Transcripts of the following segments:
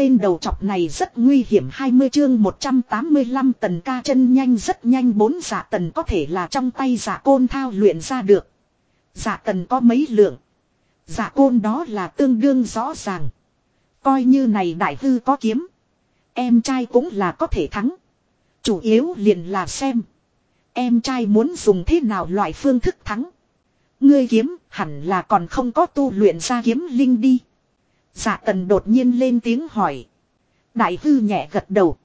tên đầu chọc này rất nguy hiểm 20 chương 185 tần ca chân nhanh, rất nhanh bốn giả tần có thể là trong tay giả côn thao luyện ra được. Giả tần có mấy lượng. Giả côn đó là tương đương rõ ràng. Coi như này đại hư có kiếm. Em trai cũng là có thể thắng. Chủ yếu liền là xem. Em trai muốn dùng thế nào loại phương thức thắng. Ngươi kiếm hẳn là còn không có tu luyện ra kiếm linh đi. Dạ tần đột nhiên lên tiếng hỏi. Đại hư nhẹ gật đầu.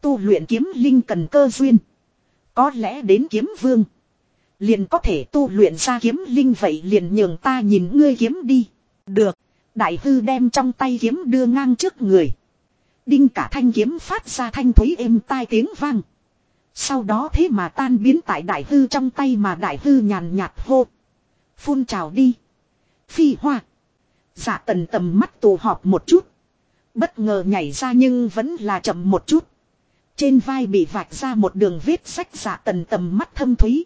Tu luyện kiếm linh cần cơ duyên. Có lẽ đến kiếm vương. Liền có thể tu luyện ra kiếm linh vậy liền nhường ta nhìn ngươi kiếm đi. Được. Đại hư đem trong tay kiếm đưa ngang trước người. Đinh cả thanh kiếm phát ra thanh thúy êm tai tiếng vang. Sau đó thế mà tan biến tại đại hư trong tay mà đại hư nhàn nhạt hô. Phun trào đi. Phi hoa. Dạ tần tầm mắt tù họp một chút. Bất ngờ nhảy ra nhưng vẫn là chậm một chút. Trên vai bị vạch ra một đường vết sách dạ tần tầm mắt thâm thúy.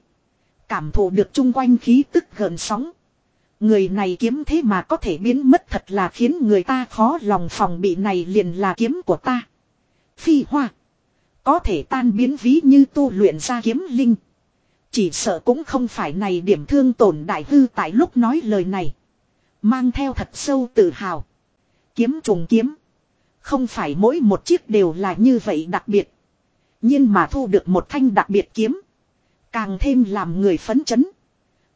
Cảm thụ được chung quanh khí tức gần sóng. Người này kiếm thế mà có thể biến mất thật là khiến người ta khó lòng phòng bị này liền là kiếm của ta. Phi hoa. Có thể tan biến ví như tu luyện ra kiếm linh. Chỉ sợ cũng không phải này điểm thương tổn đại hư tại lúc nói lời này. Mang theo thật sâu tự hào. Kiếm trùng kiếm. Không phải mỗi một chiếc đều là như vậy đặc biệt. Nhưng mà thu được một thanh đặc biệt kiếm. Càng thêm làm người phấn chấn.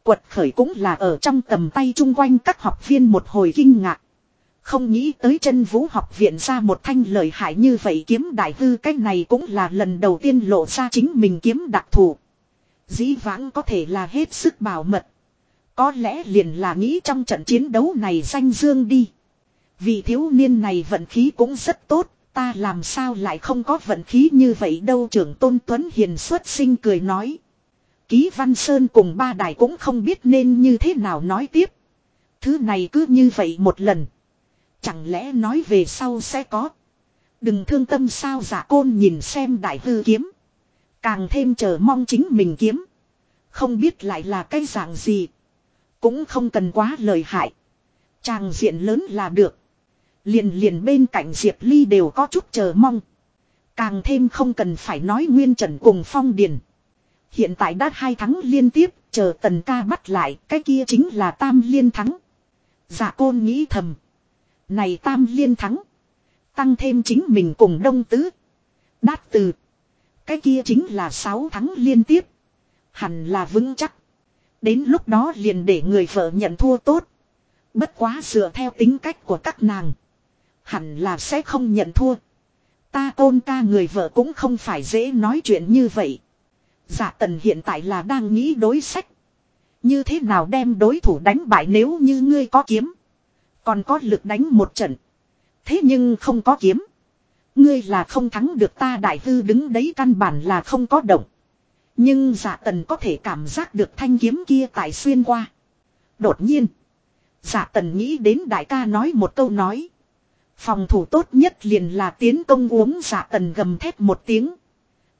Quật khởi cũng là ở trong tầm tay chung quanh các học viên một hồi kinh ngạc. Không nghĩ tới chân vũ học viện ra một thanh lợi hại như vậy kiếm đại hư cách này cũng là lần đầu tiên lộ ra chính mình kiếm đặc thù. Dĩ vãng có thể là hết sức bảo mật. Có lẽ liền là nghĩ trong trận chiến đấu này danh dương đi. Vì thiếu niên này vận khí cũng rất tốt, ta làm sao lại không có vận khí như vậy đâu trưởng tôn tuấn hiền xuất sinh cười nói. Ký Văn Sơn cùng ba đài cũng không biết nên như thế nào nói tiếp. Thứ này cứ như vậy một lần. Chẳng lẽ nói về sau sẽ có. Đừng thương tâm sao giả côn nhìn xem đại hư kiếm. Càng thêm chờ mong chính mình kiếm. Không biết lại là cái dạng gì. Cũng không cần quá lời hại. Tràng diện lớn là được. Liền liền bên cạnh Diệp Ly đều có chút chờ mong. Càng thêm không cần phải nói Nguyên Trần cùng Phong Điền. Hiện tại đã hai thắng liên tiếp, chờ tần ca bắt lại, cái kia chính là tam liên thắng. Dạ côn nghĩ thầm. Này tam liên thắng. Tăng thêm chính mình cùng đông tứ. Đát từ. Cái kia chính là sáu thắng liên tiếp. Hẳn là vững chắc. Đến lúc đó liền để người vợ nhận thua tốt. Bất quá dựa theo tính cách của các nàng. Hẳn là sẽ không nhận thua. Ta ôn ca người vợ cũng không phải dễ nói chuyện như vậy. Dạ tần hiện tại là đang nghĩ đối sách. Như thế nào đem đối thủ đánh bại nếu như ngươi có kiếm. Còn có lực đánh một trận. Thế nhưng không có kiếm. Ngươi là không thắng được ta đại hư đứng đấy căn bản là không có động. Nhưng giả tần có thể cảm giác được thanh kiếm kia tại xuyên qua. Đột nhiên. Giả tần nghĩ đến đại ca nói một câu nói. Phòng thủ tốt nhất liền là tiến công uống giả tần gầm thép một tiếng.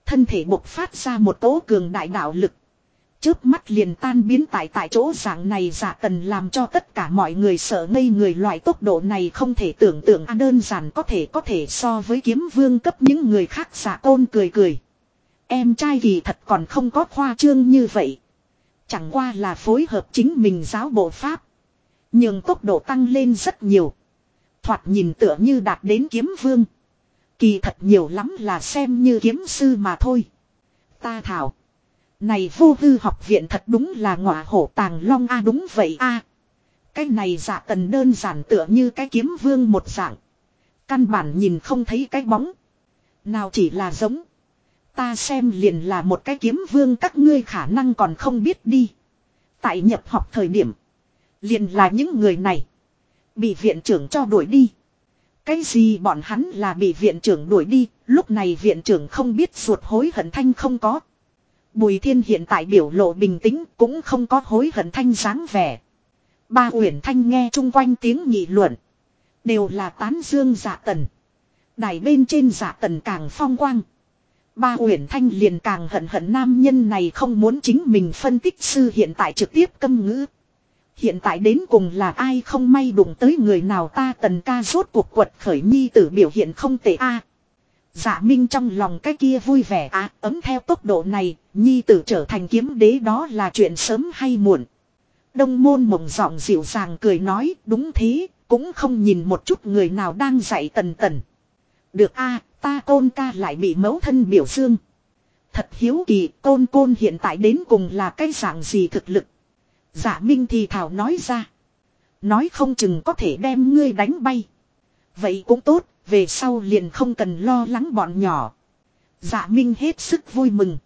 Thân thể bộc phát ra một tố cường đại đạo lực. trước mắt liền tan biến tại tại chỗ dạng này giả tần làm cho tất cả mọi người sợ ngây người loại tốc độ này không thể tưởng tượng à, đơn giản có thể có thể so với kiếm vương cấp những người khác giả tôn cười cười. Em trai thì thật còn không có khoa trương như vậy. Chẳng qua là phối hợp chính mình giáo bộ pháp. Nhưng tốc độ tăng lên rất nhiều. Thoạt nhìn tựa như đạt đến kiếm vương. Kỳ thật nhiều lắm là xem như kiếm sư mà thôi. Ta thảo. Này vô hư học viện thật đúng là ngọa hổ tàng long a, đúng vậy a. Cái này dạ tần đơn giản tựa như cái kiếm vương một dạng. Căn bản nhìn không thấy cái bóng. Nào chỉ là giống. Ta xem liền là một cái kiếm vương các ngươi khả năng còn không biết đi. Tại nhập học thời điểm. Liền là những người này. Bị viện trưởng cho đuổi đi. Cái gì bọn hắn là bị viện trưởng đuổi đi, lúc này viện trưởng không biết ruột hối hận thanh không có. Bùi thiên hiện tại biểu lộ bình tĩnh cũng không có hối hận thanh dáng vẻ. Ba uyển thanh nghe chung quanh tiếng nghị luận. Đều là tán dương giả tần. Đài bên trên giả tần càng phong quang. Ba uyển thanh liền càng hận hận nam nhân này không muốn chính mình phân tích sư hiện tại trực tiếp câm ngữ. Hiện tại đến cùng là ai không may đụng tới người nào ta tần ca rốt cuộc quật khởi nhi tử biểu hiện không tệ a Dạ Minh trong lòng cái kia vui vẻ á ấm theo tốc độ này, nhi tử trở thành kiếm đế đó là chuyện sớm hay muộn. Đông môn mộng giọng dịu dàng cười nói, đúng thế, cũng không nhìn một chút người nào đang dạy tần tần. Được a ta côn ca lại bị mẫu thân biểu dương. Thật hiếu kỳ, côn côn hiện tại đến cùng là cái dạng gì thực lực. Dạ Minh thì thảo nói ra. Nói không chừng có thể đem ngươi đánh bay. Vậy cũng tốt, về sau liền không cần lo lắng bọn nhỏ. Dạ Minh hết sức vui mừng.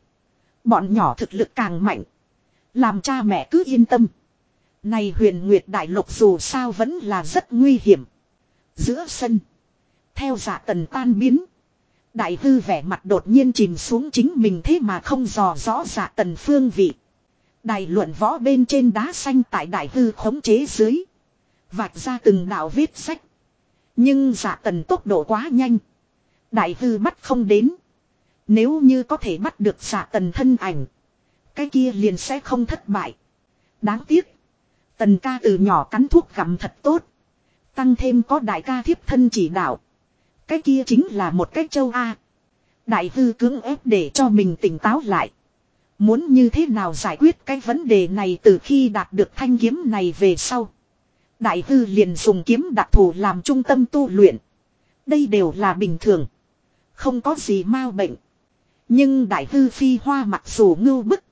Bọn nhỏ thực lực càng mạnh. Làm cha mẹ cứ yên tâm. Này huyền Nguyệt Đại Lục dù sao vẫn là rất nguy hiểm. Giữa sân. Theo giả tần tan biến. Đại hư vẻ mặt đột nhiên chìm xuống chính mình thế mà không dò rõ dạ tần phương vị. Đại luận võ bên trên đá xanh tại đại hư khống chế dưới. Vạch ra từng đạo viết sách. Nhưng dạ tần tốc độ quá nhanh. Đại hư bắt không đến. Nếu như có thể bắt được dạ tần thân ảnh. Cái kia liền sẽ không thất bại. Đáng tiếc. Tần ca từ nhỏ cắn thuốc gặm thật tốt. Tăng thêm có đại ca thiếp thân chỉ đạo. Cái kia chính là một cái châu A. Đại hư cưỡng ép để cho mình tỉnh táo lại. Muốn như thế nào giải quyết cái vấn đề này từ khi đạt được thanh kiếm này về sau. Đại hư liền dùng kiếm đặc thù làm trung tâm tu luyện. Đây đều là bình thường. Không có gì mau bệnh. Nhưng đại hư phi hoa mặc dù ngưu bức.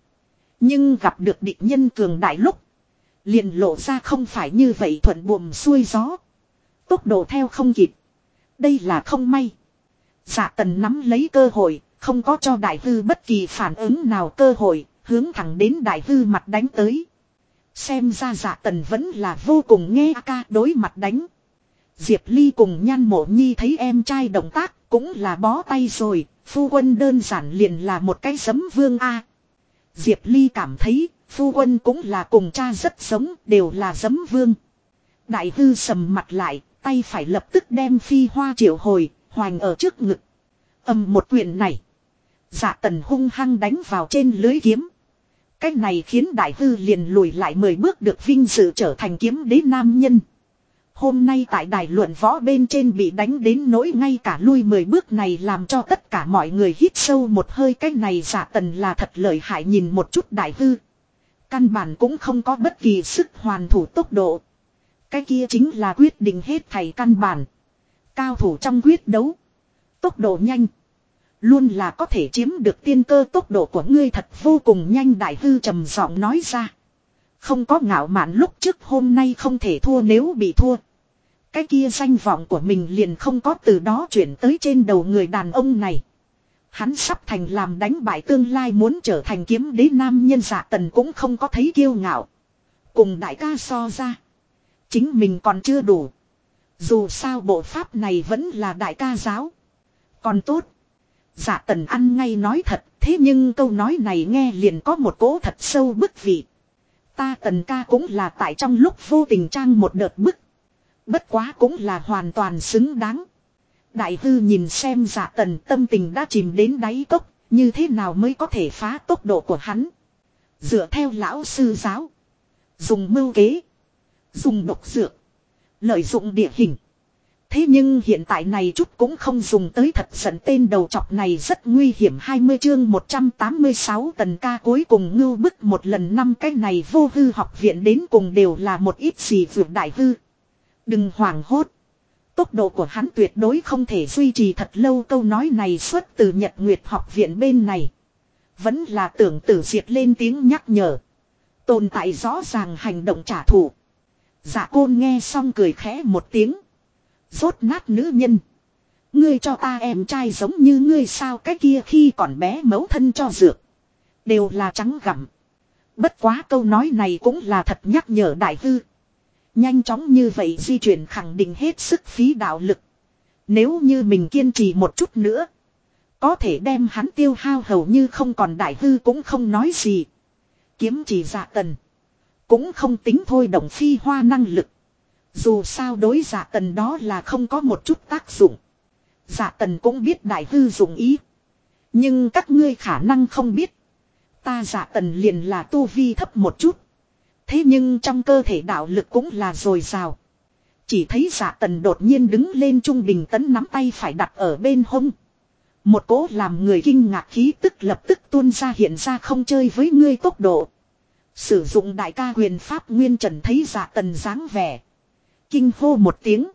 Nhưng gặp được địch nhân cường đại lúc. Liền lộ ra không phải như vậy thuận buồm xuôi gió. Tốc độ theo không kịp. Đây là không may. Dạ tần nắm lấy cơ hội, không có cho đại hư bất kỳ phản ứng nào cơ hội, hướng thẳng đến đại hư mặt đánh tới. Xem ra dạ tần vẫn là vô cùng nghe ca đối mặt đánh. Diệp Ly cùng nhan mộ nhi thấy em trai động tác cũng là bó tay rồi, phu quân đơn giản liền là một cái sấm vương A. Diệp Ly cảm thấy phu quân cũng là cùng cha rất giống, đều là sấm vương. Đại hư sầm mặt lại, tay phải lập tức đem phi hoa triệu hồi, hoành ở trước ngực. Âm một quyền này. Dạ tần hung hăng đánh vào trên lưới kiếm. Cách này khiến đại hư liền lùi lại mười bước được vinh dự trở thành kiếm đế nam nhân. Hôm nay tại đài luận võ bên trên bị đánh đến nỗi ngay cả lui mười bước này làm cho tất cả mọi người hít sâu một hơi cái này giả tần là thật lợi hại nhìn một chút đại hư. Căn bản cũng không có bất kỳ sức hoàn thủ tốc độ. Cái kia chính là quyết định hết thầy căn bản. Cao thủ trong quyết đấu. Tốc độ nhanh. Luôn là có thể chiếm được tiên cơ tốc độ của ngươi thật vô cùng nhanh đại hư trầm giọng nói ra. Không có ngạo mạn lúc trước hôm nay không thể thua nếu bị thua. Cái kia danh vọng của mình liền không có từ đó chuyển tới trên đầu người đàn ông này. Hắn sắp thành làm đánh bại tương lai muốn trở thành kiếm đế nam nhân giả tần cũng không có thấy kiêu ngạo. Cùng đại ca so ra. Chính mình còn chưa đủ. Dù sao bộ pháp này vẫn là đại ca giáo. Còn tốt. Dạ tần ăn ngay nói thật, thế nhưng câu nói này nghe liền có một cố thật sâu bức vị. Ta tần ca cũng là tại trong lúc vô tình trang một đợt bức. Bất quá cũng là hoàn toàn xứng đáng. Đại hư nhìn xem giả tần tâm tình đã chìm đến đáy cốc, như thế nào mới có thể phá tốc độ của hắn. Dựa theo lão sư giáo. Dùng mưu kế. Dùng độc dược. Lợi dụng địa hình. Thế nhưng hiện tại này chút cũng không dùng tới thật giận tên đầu chọc này rất nguy hiểm 20 chương 186 tần ca cuối cùng ngưu bức một lần năm cái này vô hư học viện đến cùng đều là một ít gì vượt đại hư. Đừng hoảng hốt. Tốc độ của hắn tuyệt đối không thể duy trì thật lâu câu nói này xuất từ Nhật Nguyệt học viện bên này. Vẫn là tưởng tử diệt lên tiếng nhắc nhở. Tồn tại rõ ràng hành động trả thù. Dạ côn nghe xong cười khẽ một tiếng. Rốt nát nữ nhân. Ngươi cho ta em trai giống như ngươi sao cái kia khi còn bé mấu thân cho dược. Đều là trắng gặm. Bất quá câu nói này cũng là thật nhắc nhở đại hư. Nhanh chóng như vậy di chuyển khẳng định hết sức phí đạo lực. Nếu như mình kiên trì một chút nữa. Có thể đem hắn tiêu hao hầu như không còn đại hư cũng không nói gì. Kiếm chỉ dạ tần. Cũng không tính thôi động phi hoa năng lực. Dù sao đối giả tần đó là không có một chút tác dụng. Giả tần cũng biết đại hư dụng ý. Nhưng các ngươi khả năng không biết. Ta giả tần liền là tu vi thấp một chút. Thế nhưng trong cơ thể đạo lực cũng là dồi dào. Chỉ thấy giả tần đột nhiên đứng lên trung bình tấn nắm tay phải đặt ở bên hông. Một cố làm người kinh ngạc khí tức lập tức tuôn ra hiện ra không chơi với ngươi tốc độ. Sử dụng đại ca quyền pháp nguyên trần thấy giả tần dáng vẻ. Kinh hô một tiếng.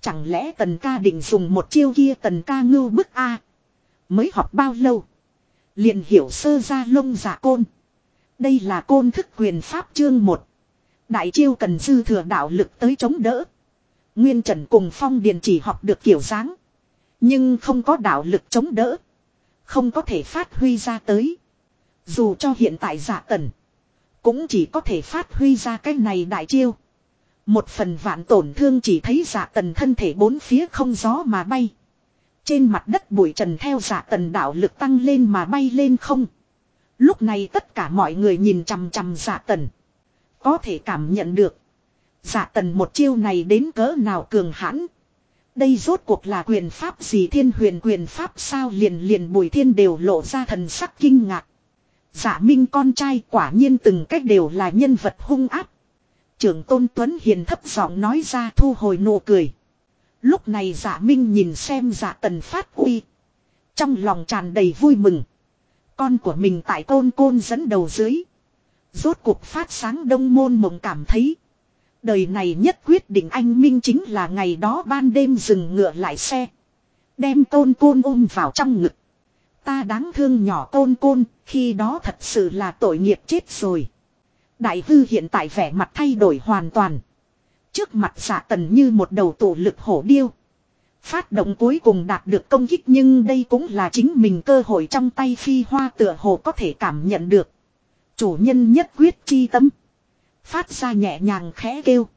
Chẳng lẽ tần ca định dùng một chiêu kia tần ca ngưu bức A. Mới học bao lâu. Liền hiểu sơ ra lông giả côn. Đây là côn thức quyền pháp chương một Đại chiêu cần dư thừa đạo lực tới chống đỡ. Nguyên Trần cùng Phong Điền chỉ học được kiểu dáng. Nhưng không có đạo lực chống đỡ. Không có thể phát huy ra tới. Dù cho hiện tại giả tần. Cũng chỉ có thể phát huy ra cái này đại chiêu. Một phần vạn tổn thương chỉ thấy giả tần thân thể bốn phía không gió mà bay. Trên mặt đất bụi trần theo giả tần đạo lực tăng lên mà bay lên không. Lúc này tất cả mọi người nhìn chằm chằm giả tần. Có thể cảm nhận được. Giả tần một chiêu này đến cỡ nào cường hãn. Đây rốt cuộc là quyền pháp gì thiên huyền quyền pháp sao liền liền bùi thiên đều lộ ra thần sắc kinh ngạc. Giả minh con trai quả nhiên từng cách đều là nhân vật hung áp. Trưởng tôn tuấn hiền thấp giọng nói ra thu hồi nụ cười. Lúc này giả minh nhìn xem giả tần phát uy. Trong lòng tràn đầy vui mừng. Con của mình tại tôn côn dẫn đầu dưới. Rốt cuộc phát sáng đông môn mộng cảm thấy. Đời này nhất quyết định anh Minh chính là ngày đó ban đêm dừng ngựa lại xe. Đem tôn côn ôm vào trong ngực. Ta đáng thương nhỏ tôn côn, khi đó thật sự là tội nghiệp chết rồi. Đại hư hiện tại vẻ mặt thay đổi hoàn toàn. Trước mặt xạ tần như một đầu tổ lực hổ điêu. Phát động cuối cùng đạt được công kích nhưng đây cũng là chính mình cơ hội trong tay phi hoa tựa hồ có thể cảm nhận được. Chủ nhân nhất quyết chi tâm. Phát ra nhẹ nhàng khẽ kêu.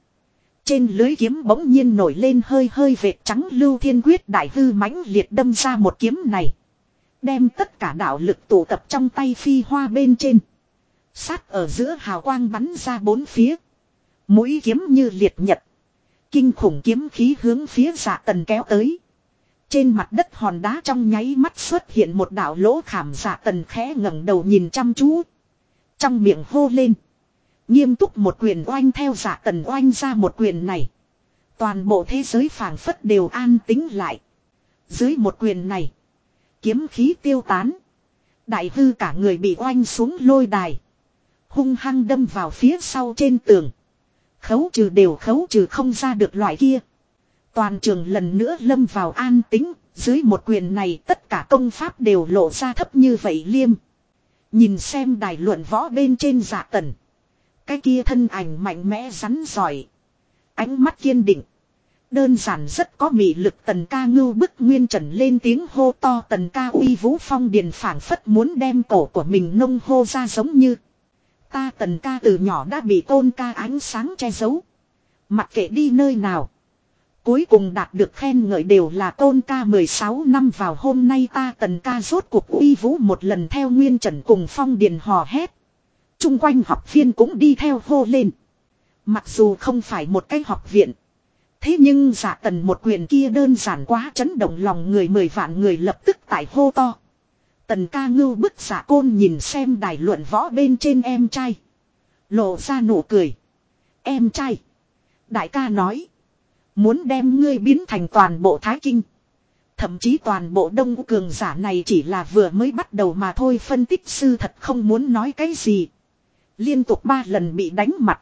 Trên lưới kiếm bỗng nhiên nổi lên hơi hơi vệt trắng lưu thiên quyết đại hư mãnh liệt đâm ra một kiếm này. Đem tất cả đạo lực tụ tập trong tay phi hoa bên trên. Sát ở giữa hào quang bắn ra bốn phía. Mũi kiếm như liệt nhật. Kinh khủng kiếm khí hướng phía dạ tần kéo tới. Trên mặt đất hòn đá trong nháy mắt xuất hiện một đạo lỗ khảm dạ tần khẽ ngẩng đầu nhìn chăm chú. Trong miệng hô lên. Nghiêm túc một quyền oanh theo dạ tần oanh ra một quyền này. Toàn bộ thế giới phảng phất đều an tính lại. Dưới một quyền này. Kiếm khí tiêu tán. Đại hư cả người bị oanh xuống lôi đài. Hung hăng đâm vào phía sau trên tường. Khấu trừ đều khấu trừ không ra được loại kia. Toàn trường lần nữa lâm vào an tính. Dưới một quyền này tất cả công pháp đều lộ ra thấp như vậy liêm. Nhìn xem đài luận võ bên trên giả tần. Cái kia thân ảnh mạnh mẽ rắn giỏi. Ánh mắt kiên định. Đơn giản rất có mị lực tần ca ngưu bức nguyên trần lên tiếng hô to tần ca uy vũ phong điền phản phất muốn đem cổ của mình nông hô ra giống như. Ta tần ca từ nhỏ đã bị tôn ca ánh sáng che giấu. Mặc kệ đi nơi nào. Cuối cùng đạt được khen ngợi đều là tôn ca 16 năm vào hôm nay ta tần ca rốt cuộc uy vũ một lần theo nguyên trần cùng phong điền hò hét. Trung quanh học viên cũng đi theo hô lên. Mặc dù không phải một cái học viện. Thế nhưng giả tần một quyền kia đơn giản quá chấn động lòng người mười vạn người lập tức tại hô to. Tần ca ngưu bức giả côn nhìn xem đài luận võ bên trên em trai. Lộ ra nụ cười. Em trai. Đại ca nói. Muốn đem ngươi biến thành toàn bộ thái kinh. Thậm chí toàn bộ đông cường giả này chỉ là vừa mới bắt đầu mà thôi phân tích sư thật không muốn nói cái gì. Liên tục ba lần bị đánh mặt.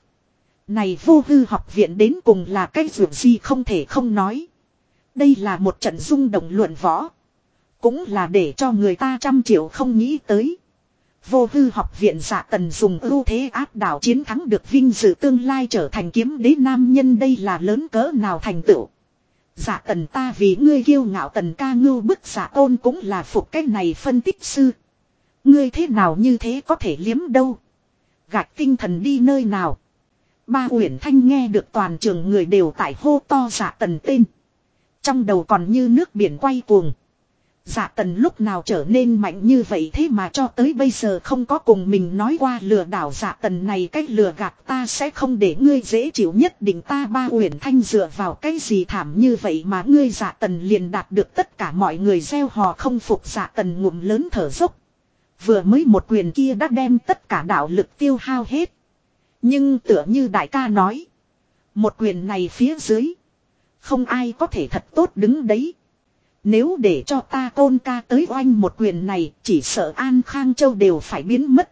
Này vô hư học viện đến cùng là cái vượt gì không thể không nói. Đây là một trận rung động luận võ. Cũng là để cho người ta trăm triệu không nghĩ tới. Vô hư học viện giả tần dùng ưu thế áp đảo chiến thắng được vinh dự tương lai trở thành kiếm đế nam nhân đây là lớn cỡ nào thành tựu. Giả tần ta vì ngươi kiêu ngạo tần ca ngưu bức giả tôn cũng là phục cái này phân tích sư. Ngươi thế nào như thế có thể liếm đâu. Gạch tinh thần đi nơi nào. Ba Uyển Thanh nghe được toàn trường người đều tại hô to giả tần tên. Trong đầu còn như nước biển quay cuồng. Giả tần lúc nào trở nên mạnh như vậy thế mà cho tới bây giờ không có cùng mình nói qua lừa đảo giả tần này cách lừa gạt ta sẽ không để ngươi dễ chịu nhất định ta ba uyển thanh dựa vào cái gì thảm như vậy mà ngươi giả tần liền đạt được tất cả mọi người gieo hò không phục giả tần ngụm lớn thở dốc. Vừa mới một quyền kia đã đem tất cả đạo lực tiêu hao hết. Nhưng tựa như đại ca nói. Một quyền này phía dưới. Không ai có thể thật tốt đứng đấy. Nếu để cho ta côn ca tới oanh một quyền này, chỉ sợ An Khang Châu đều phải biến mất.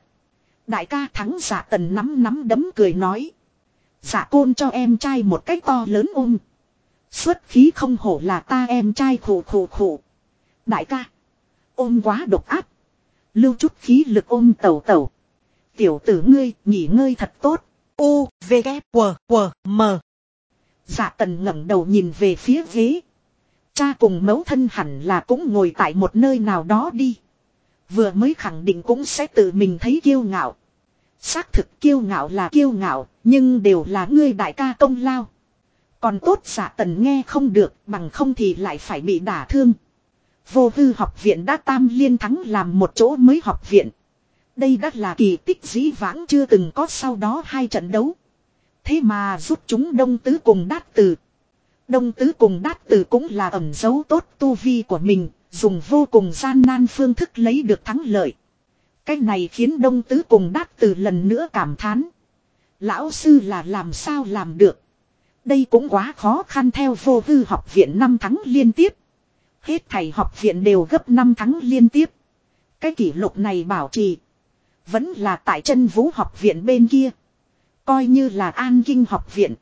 Đại ca thắng giả tần nắm nắm đấm cười nói. Giả côn cho em trai một cách to lớn ôm. Xuất khí không hổ là ta em trai khổ khổ khổ. Đại ca. Ôm quá độc áp. Lưu chút khí lực ôm tẩu tẩu. Tiểu tử ngươi nghỉ ngơi thật tốt. U, V, K, W, W, M. Dạ tần ngẩng đầu nhìn về phía ghế. Cha cùng mẫu thân hẳn là cũng ngồi tại một nơi nào đó đi. Vừa mới khẳng định cũng sẽ tự mình thấy kiêu ngạo. Xác thực kiêu ngạo là kiêu ngạo, nhưng đều là ngươi đại ca công lao. Còn tốt giả tần nghe không được, bằng không thì lại phải bị đả thương. Vô hư học viện đã tam liên thắng làm một chỗ mới học viện. Đây đã là kỳ tích dĩ vãng chưa từng có sau đó hai trận đấu. Thế mà giúp chúng đông tứ cùng đát từ. Đông tứ cùng đát từ cũng là ẩn dấu tốt tu vi của mình, dùng vô cùng gian nan phương thức lấy được thắng lợi. Cái này khiến đông tứ cùng đát từ lần nữa cảm thán. Lão sư là làm sao làm được. Đây cũng quá khó khăn theo vô hư học viện năm tháng liên tiếp. Hết thầy học viện đều gấp 5 tháng liên tiếp. Cái kỷ lục này bảo trì. Vẫn là tại chân vũ học viện bên kia. Coi như là an kinh học viện.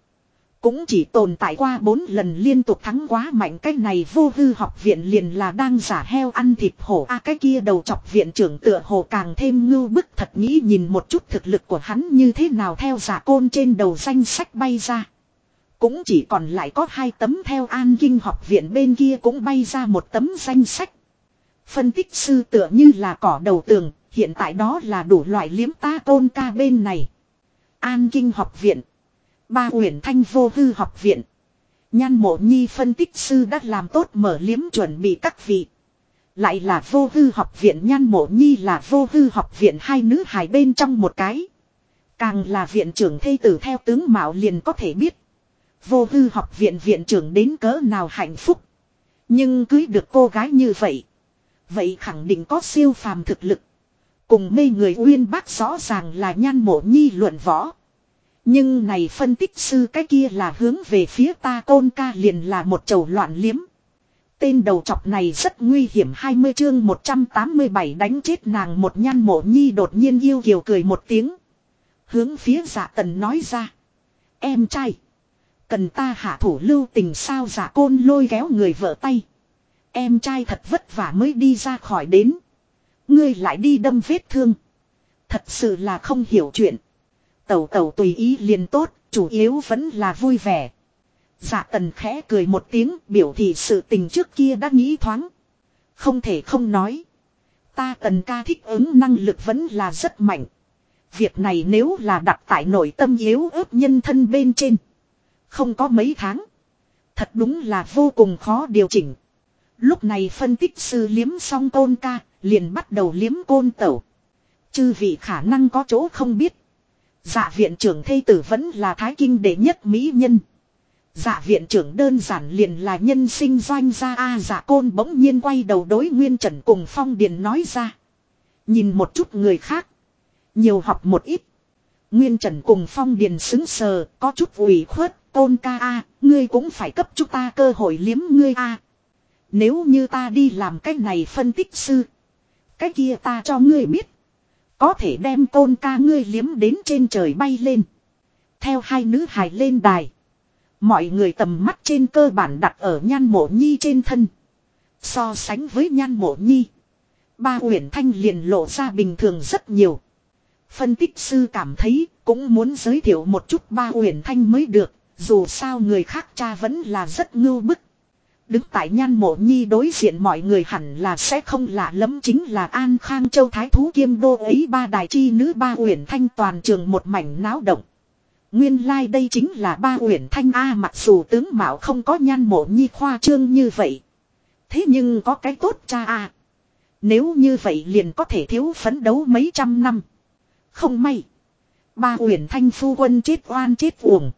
Cũng chỉ tồn tại qua 4 lần liên tục thắng quá mạnh cái này vô hư học viện liền là đang giả heo ăn thịt hổ a cái kia đầu chọc viện trưởng tựa hồ càng thêm ngưu bức thật nghĩ nhìn một chút thực lực của hắn như thế nào theo giả côn trên đầu danh sách bay ra. Cũng chỉ còn lại có hai tấm theo an kinh học viện bên kia cũng bay ra một tấm danh sách. Phân tích sư tựa như là cỏ đầu tường, hiện tại đó là đủ loại liếm ta tôn ca bên này. An kinh học viện. Ba uyển thanh vô hư học viện. Nhan mộ nhi phân tích sư đã làm tốt mở liếm chuẩn bị các vị. Lại là vô hư học viện nhan mộ nhi là vô hư học viện hai nữ hài bên trong một cái. Càng là viện trưởng thây tử theo tướng Mạo liền có thể biết. Vô hư học viện viện trưởng đến cỡ nào hạnh phúc. Nhưng cưới được cô gái như vậy. Vậy khẳng định có siêu phàm thực lực. Cùng mê người uyên bác rõ ràng là nhan mộ nhi luận võ. Nhưng này phân tích sư cái kia là hướng về phía ta côn ca liền là một chầu loạn liếm. Tên đầu chọc này rất nguy hiểm 20 chương 187 đánh chết nàng một nhan mộ nhi đột nhiên yêu kiều cười một tiếng. Hướng phía dạ tần nói ra. Em trai. Cần ta hạ thủ lưu tình sao giả côn lôi kéo người vợ tay. Em trai thật vất vả mới đi ra khỏi đến. Ngươi lại đi đâm vết thương. Thật sự là không hiểu chuyện. Tẩu tẩu tùy ý liền tốt, chủ yếu vẫn là vui vẻ. Dạ tần khẽ cười một tiếng biểu thị sự tình trước kia đã nghĩ thoáng. Không thể không nói. Ta tần ca thích ứng năng lực vẫn là rất mạnh. Việc này nếu là đặt tại nội tâm yếu ớt nhân thân bên trên. Không có mấy tháng. Thật đúng là vô cùng khó điều chỉnh. Lúc này phân tích sư liếm xong tôn ca, liền bắt đầu liếm côn tẩu. Chư vị khả năng có chỗ không biết. Dạ viện trưởng thây tử vẫn là thái kinh đệ nhất mỹ nhân. Dạ viện trưởng đơn giản liền là nhân sinh doanh gia A dạ côn bỗng nhiên quay đầu đối Nguyên Trần cùng Phong Điền nói ra. Nhìn một chút người khác. Nhiều học một ít. Nguyên Trần cùng Phong Điền xứng sờ, có chút ủy khuất, tôn ca A, ngươi cũng phải cấp chúng ta cơ hội liếm ngươi A. Nếu như ta đi làm cái này phân tích sư. Cái kia ta cho ngươi biết. Có thể đem tôn ca ngươi liếm đến trên trời bay lên. Theo hai nữ hài lên đài. Mọi người tầm mắt trên cơ bản đặt ở nhan mộ nhi trên thân. So sánh với nhan mộ nhi. Ba Uyển Thanh liền lộ ra bình thường rất nhiều. Phân tích sư cảm thấy cũng muốn giới thiệu một chút ba Uyển Thanh mới được. Dù sao người khác cha vẫn là rất ngưu bức. Đứng tại nhan mộ nhi đối diện mọi người hẳn là sẽ không lạ lắm chính là An Khang Châu Thái Thú Kiêm Đô ấy ba đài chi nữ ba uyển thanh toàn trường một mảnh náo động. Nguyên lai like đây chính là ba uyển thanh A, mặc dù tướng mạo không có nhan mộ nhi khoa trương như vậy. Thế nhưng có cái tốt cha A. Nếu như vậy liền có thể thiếu phấn đấu mấy trăm năm. Không may. Ba uyển thanh phu quân chết oan chết uổng.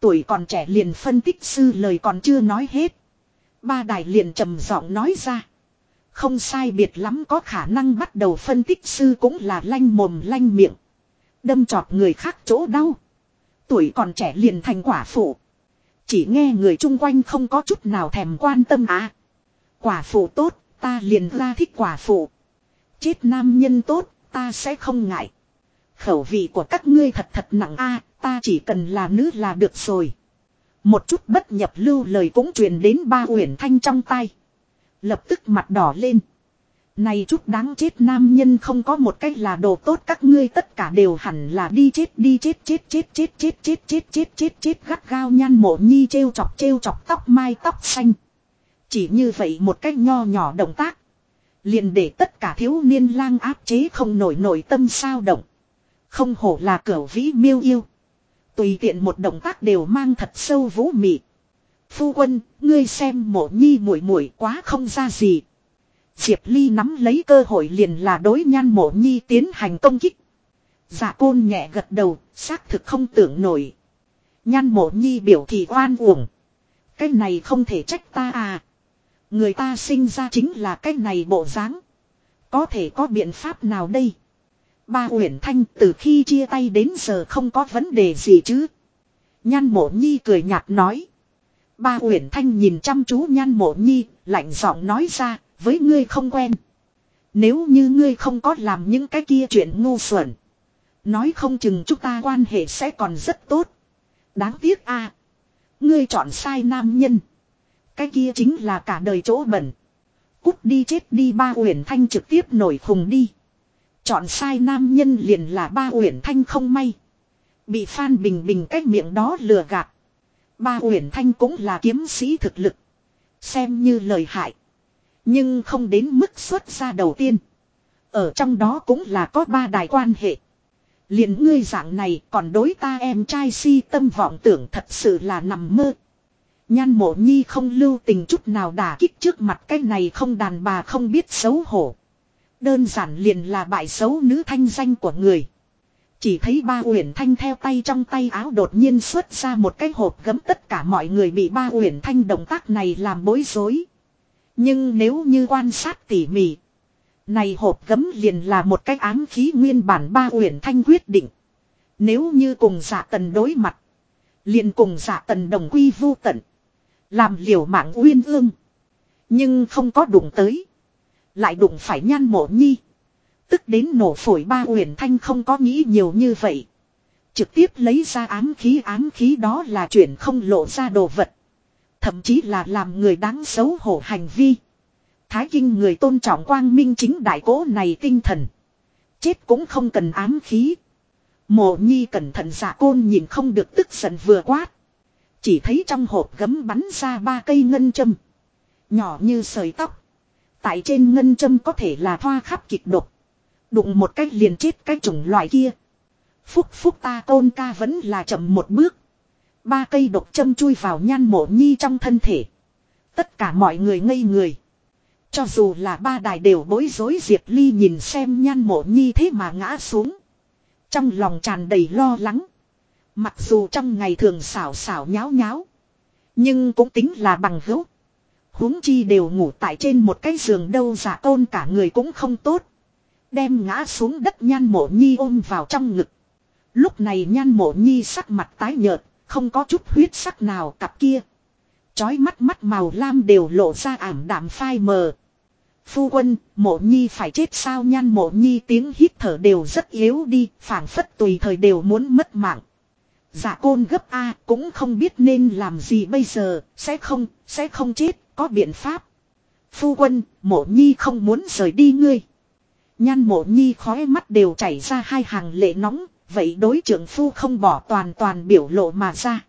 Tuổi còn trẻ liền phân tích sư lời còn chưa nói hết. Ba đài liền trầm giọng nói ra. Không sai biệt lắm có khả năng bắt đầu phân tích sư cũng là lanh mồm lanh miệng. Đâm trọt người khác chỗ đau. Tuổi còn trẻ liền thành quả phụ. Chỉ nghe người chung quanh không có chút nào thèm quan tâm à. Quả phụ tốt, ta liền ra thích quả phụ. Chết nam nhân tốt, ta sẽ không ngại. Khẩu vị của các ngươi thật thật nặng a, ta chỉ cần là nữ là được rồi. Một chút bất nhập lưu lời cũng truyền đến ba uyển thanh trong tay. Lập tức mặt đỏ lên. Này chút đáng chết nam nhân không có một cách là đồ tốt các ngươi tất cả đều hẳn là đi chết đi chết chết chết chết chết chết chết chết chết chết gắt gao nhan mộ nhi trêu chọc trêu chọc tóc mai tóc xanh. Chỉ như vậy một cách nho nhỏ động tác. Liền để tất cả thiếu niên lang áp chế không nổi nổi tâm sao động. Không hổ là cửa vĩ miêu yêu. Tùy tiện một động tác đều mang thật sâu vũ mị. Phu quân, ngươi xem mộ nhi muội muội quá không ra gì. Diệp Ly nắm lấy cơ hội liền là đối nhan mộ nhi tiến hành công kích. Dạ côn nhẹ gật đầu, xác thực không tưởng nổi. Nhan mộ nhi biểu thị oan uổng. Cái này không thể trách ta à. Người ta sinh ra chính là cái này bộ dáng. Có thể có biện pháp nào đây? Ba Uyển Thanh từ khi chia tay đến giờ không có vấn đề gì chứ. Nhan mộ nhi cười nhạt nói. Ba Uyển Thanh nhìn chăm chú nhan mộ nhi, lạnh giọng nói ra, với ngươi không quen. Nếu như ngươi không có làm những cái kia chuyện ngu xuẩn. Nói không chừng chúng ta quan hệ sẽ còn rất tốt. Đáng tiếc a Ngươi chọn sai nam nhân. Cái kia chính là cả đời chỗ bẩn. Cút đi chết đi ba uyển thanh trực tiếp nổi khùng đi. Chọn sai nam nhân liền là ba uyển thanh không may. Bị Phan Bình Bình cách miệng đó lừa gạt. Ba uyển thanh cũng là kiếm sĩ thực lực. Xem như lời hại. Nhưng không đến mức xuất ra đầu tiên. Ở trong đó cũng là có ba đại quan hệ. liền ngươi dạng này còn đối ta em trai si tâm vọng tưởng thật sự là nằm mơ. Nhan mộ nhi không lưu tình chút nào đả kích trước mặt cái này không đàn bà không biết xấu hổ. Đơn giản liền là bại xấu nữ thanh danh của người. Chỉ thấy ba uyển thanh theo tay trong tay áo đột nhiên xuất ra một cái hộp gấm tất cả mọi người bị ba uyển thanh động tác này làm bối rối. Nhưng nếu như quan sát tỉ mỉ. Này hộp gấm liền là một cái ám khí nguyên bản ba uyển thanh quyết định. Nếu như cùng giả tần đối mặt. Liền cùng giả tần đồng quy vu tận. Làm liều mạng uyên ương. Nhưng không có đụng tới. Lại đụng phải nhan mộ nhi. Tức đến nổ phổi ba huyền thanh không có nghĩ nhiều như vậy. Trực tiếp lấy ra ám khí ám khí đó là chuyện không lộ ra đồ vật. Thậm chí là làm người đáng xấu hổ hành vi. Thái kinh người tôn trọng quang minh chính đại cố này tinh thần. Chết cũng không cần ám khí. Mộ nhi cẩn thận giả côn nhìn không được tức giận vừa quát. Chỉ thấy trong hộp gấm bắn ra ba cây ngân châm. Nhỏ như sợi tóc. Tại trên ngân châm có thể là thoa khắp kịch độc. Đụng một cách liền chết cái chủng loại kia. Phúc phúc ta tôn ca vẫn là chậm một bước. Ba cây độc châm chui vào nhan mộ nhi trong thân thể. Tất cả mọi người ngây người. Cho dù là ba đài đều bối rối Diệp Ly nhìn xem nhan mộ nhi thế mà ngã xuống. Trong lòng tràn đầy lo lắng. Mặc dù trong ngày thường xảo xảo nháo nháo. Nhưng cũng tính là bằng hữu huống chi đều ngủ tại trên một cái giường đâu giả tôn cả người cũng không tốt. Đem ngã xuống đất nhan mộ nhi ôm vào trong ngực. Lúc này nhan mộ nhi sắc mặt tái nhợt, không có chút huyết sắc nào cặp kia. Chói mắt mắt màu lam đều lộ ra ảm đạm phai mờ. Phu quân, mộ nhi phải chết sao nhan mộ nhi tiếng hít thở đều rất yếu đi, phảng phất tùy thời đều muốn mất mạng. Dạ côn gấp A cũng không biết nên làm gì bây giờ, sẽ không, sẽ không chết, có biện pháp. Phu quân, mộ nhi không muốn rời đi ngươi. Nhan mộ nhi khói mắt đều chảy ra hai hàng lệ nóng, vậy đối trưởng phu không bỏ toàn toàn biểu lộ mà ra.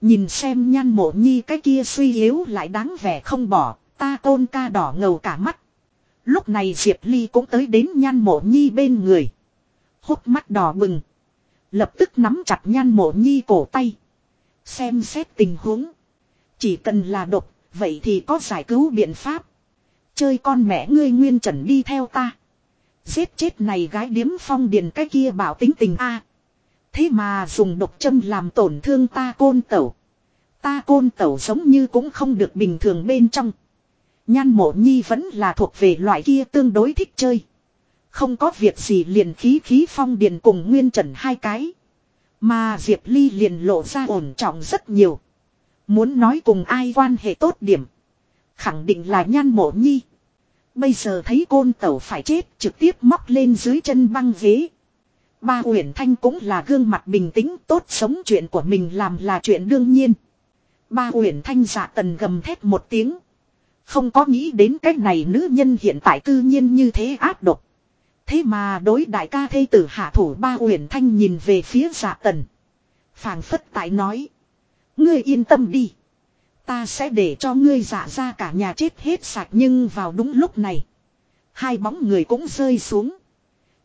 Nhìn xem nhan mộ nhi cái kia suy yếu lại đáng vẻ không bỏ, ta tôn ca đỏ ngầu cả mắt. Lúc này Diệp Ly cũng tới đến nhan mộ nhi bên người. Hút mắt đỏ bừng. Lập tức nắm chặt nhan mộ nhi cổ tay. Xem xét tình huống. Chỉ cần là độc, vậy thì có giải cứu biện pháp. Chơi con mẹ ngươi nguyên trần đi theo ta. Giết chết này gái điếm phong điền cái kia bảo tính tình a Thế mà dùng độc châm làm tổn thương ta côn tẩu. Ta côn tẩu giống như cũng không được bình thường bên trong. Nhan mộ nhi vẫn là thuộc về loại kia tương đối thích chơi. Không có việc gì liền khí khí phong điền cùng nguyên trần hai cái. Mà Diệp Ly liền lộ ra ổn trọng rất nhiều. Muốn nói cùng ai quan hệ tốt điểm. Khẳng định là nhan mộ nhi. Bây giờ thấy côn tẩu phải chết, trực tiếp móc lên dưới chân băng ghế. Ba Uyển Thanh cũng là gương mặt bình tĩnh, tốt sống chuyện của mình làm là chuyện đương nhiên. Ba Uyển Thanh dạ tần gầm thét một tiếng. Không có nghĩ đến cách này nữ nhân hiện tại cư nhiên như thế áp độc. Thế mà đối đại ca thây tử hạ thủ ba Uyển Thanh nhìn về phía dạ tần. phảng phất tại nói. Ngươi yên tâm đi. Ta sẽ để cho ngươi giả ra cả nhà chết hết sạch nhưng vào đúng lúc này. Hai bóng người cũng rơi xuống.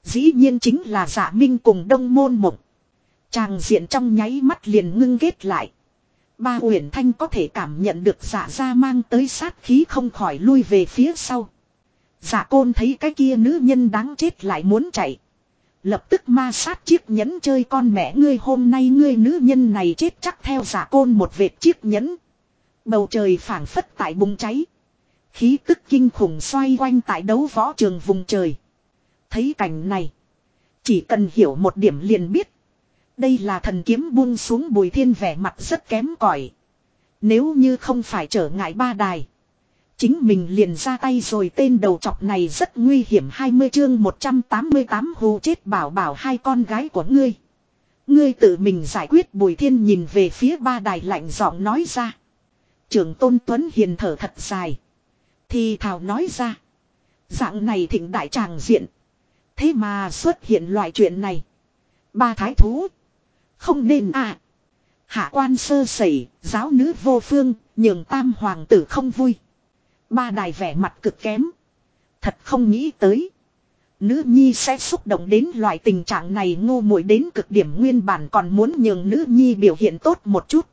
Dĩ nhiên chính là giả minh cùng đông môn mộng. chàng diện trong nháy mắt liền ngưng ghét lại. Ba Uyển Thanh có thể cảm nhận được giả ra mang tới sát khí không khỏi lui về phía sau. Giả côn thấy cái kia nữ nhân đáng chết lại muốn chạy. Lập tức ma sát chiếc nhẫn chơi con mẹ ngươi, hôm nay ngươi nữ nhân này chết chắc theo giả côn một vệt chiếc nhẫn. Bầu trời phảng phất tại bùng cháy. Khí tức kinh khủng xoay quanh tại đấu võ trường vùng trời. Thấy cảnh này. Chỉ cần hiểu một điểm liền biết. Đây là thần kiếm buông xuống bùi thiên vẻ mặt rất kém cỏi. Nếu như không phải trở ngại ba đài. Chính mình liền ra tay rồi tên đầu chọc này rất nguy hiểm 20 chương 188 hù chết bảo bảo hai con gái của ngươi. Ngươi tự mình giải quyết bùi thiên nhìn về phía ba đài lạnh giọng nói ra. Trưởng tôn tuấn hiền thở thật dài. Thì thảo nói ra. Dạng này thịnh đại tràng diện. Thế mà xuất hiện loại chuyện này. Ba thái thú. Không nên à. Hạ quan sơ sẩy, giáo nữ vô phương, nhường tam hoàng tử không vui. Ba đài vẻ mặt cực kém. Thật không nghĩ tới. Nữ nhi sẽ xúc động đến loại tình trạng này ngu muội đến cực điểm nguyên bản còn muốn nhường nữ nhi biểu hiện tốt một chút.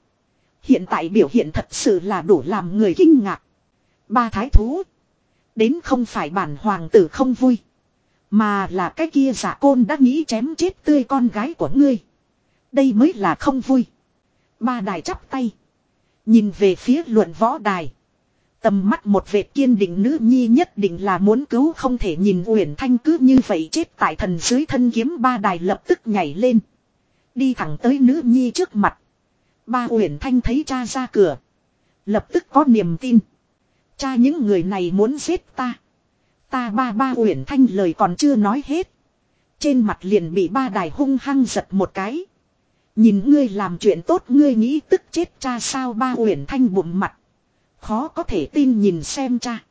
Hiện tại biểu hiện thật sự là đủ làm người kinh ngạc. Ba thái thú. Đến không phải bản hoàng tử không vui. Mà là cái kia giả côn đã nghĩ chém chết tươi con gái của ngươi. Đây mới là không vui. Ba đài chắp tay. Nhìn về phía luận võ đài. Tầm mắt một vệt kiên định nữ nhi nhất định là muốn cứu không thể nhìn Uyển Thanh cứ như vậy chết tại thần dưới thân kiếm ba đài lập tức nhảy lên. Đi thẳng tới nữ nhi trước mặt. Ba Uyển Thanh thấy cha ra cửa. Lập tức có niềm tin. Cha những người này muốn giết ta. Ta ba ba Uyển Thanh lời còn chưa nói hết. Trên mặt liền bị ba đài hung hăng giật một cái. Nhìn ngươi làm chuyện tốt, ngươi nghĩ tức chết cha sao ba Uyển Thanh bụng mặt. Khó có thể tin nhìn xem cha.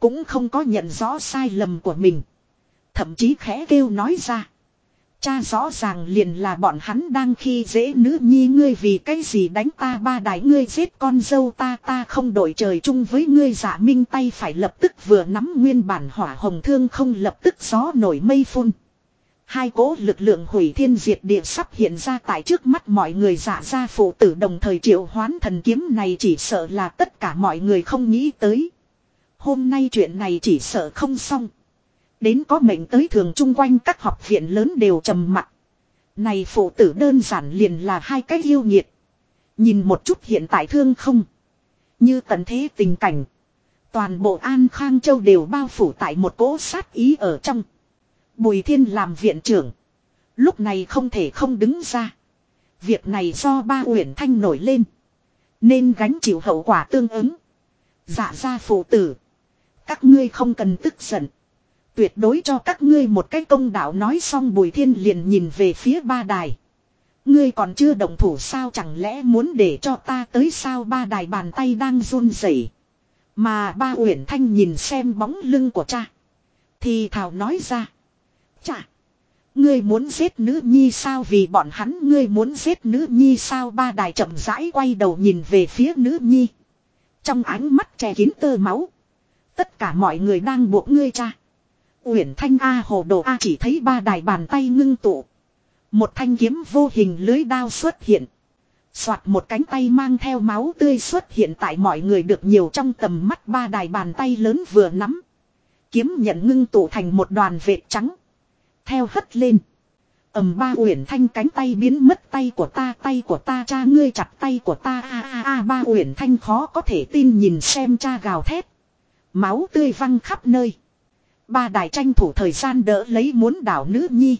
Cũng không có nhận rõ sai lầm của mình. Thậm chí khẽ kêu nói ra. Cha rõ ràng liền là bọn hắn đang khi dễ nữ nhi ngươi vì cái gì đánh ta ba đại ngươi giết con dâu ta ta không đổi trời chung với ngươi giả minh tay phải lập tức vừa nắm nguyên bản hỏa hồng thương không lập tức gió nổi mây phun. Hai cố lực lượng hủy thiên diệt địa sắp hiện ra tại trước mắt mọi người giả ra phụ tử đồng thời triệu hoán thần kiếm này chỉ sợ là tất cả mọi người không nghĩ tới. Hôm nay chuyện này chỉ sợ không xong. Đến có mệnh tới thường chung quanh các học viện lớn đều trầm mặc. Này phụ tử đơn giản liền là hai cái yêu nhiệt. Nhìn một chút hiện tại thương không. Như tận thế tình cảnh. Toàn bộ An Khang Châu đều bao phủ tại một cỗ sát ý ở trong. Bùi Thiên làm viện trưởng. Lúc này không thể không đứng ra. Việc này do ba Uyển Thanh nổi lên. Nên gánh chịu hậu quả tương ứng. Dạ ra phụ tử. Các ngươi không cần tức giận. Tuyệt đối cho các ngươi một cái công đạo nói xong Bùi Thiên liền nhìn về phía ba đài. Ngươi còn chưa động thủ sao chẳng lẽ muốn để cho ta tới sao ba đài bàn tay đang run rẩy Mà ba Uyển Thanh nhìn xem bóng lưng của cha. Thì Thảo nói ra. Chà. Ngươi muốn giết nữ nhi sao vì bọn hắn ngươi muốn giết nữ nhi sao ba đài chậm rãi quay đầu nhìn về phía nữ nhi. Trong ánh mắt che kín tơ máu. Tất cả mọi người đang buộc ngươi cha. Uyển thanh A, hồ đồ A chỉ thấy ba đài bàn tay ngưng tụ. Một thanh kiếm vô hình lưới đao xuất hiện. Soạt một cánh tay mang theo máu tươi xuất hiện tại mọi người được nhiều trong tầm mắt ba đài bàn tay lớn vừa nắm. Kiếm nhận ngưng tụ thành một đoàn vệt trắng. Theo hất lên. ầm ba uyển thanh cánh tay biến mất tay của ta tay của ta cha ngươi chặt tay của ta a a a ba uyển thanh khó có thể tin nhìn xem cha gào thét. Máu tươi văng khắp nơi. Ba đại tranh thủ thời gian đỡ lấy muốn đảo nữ nhi.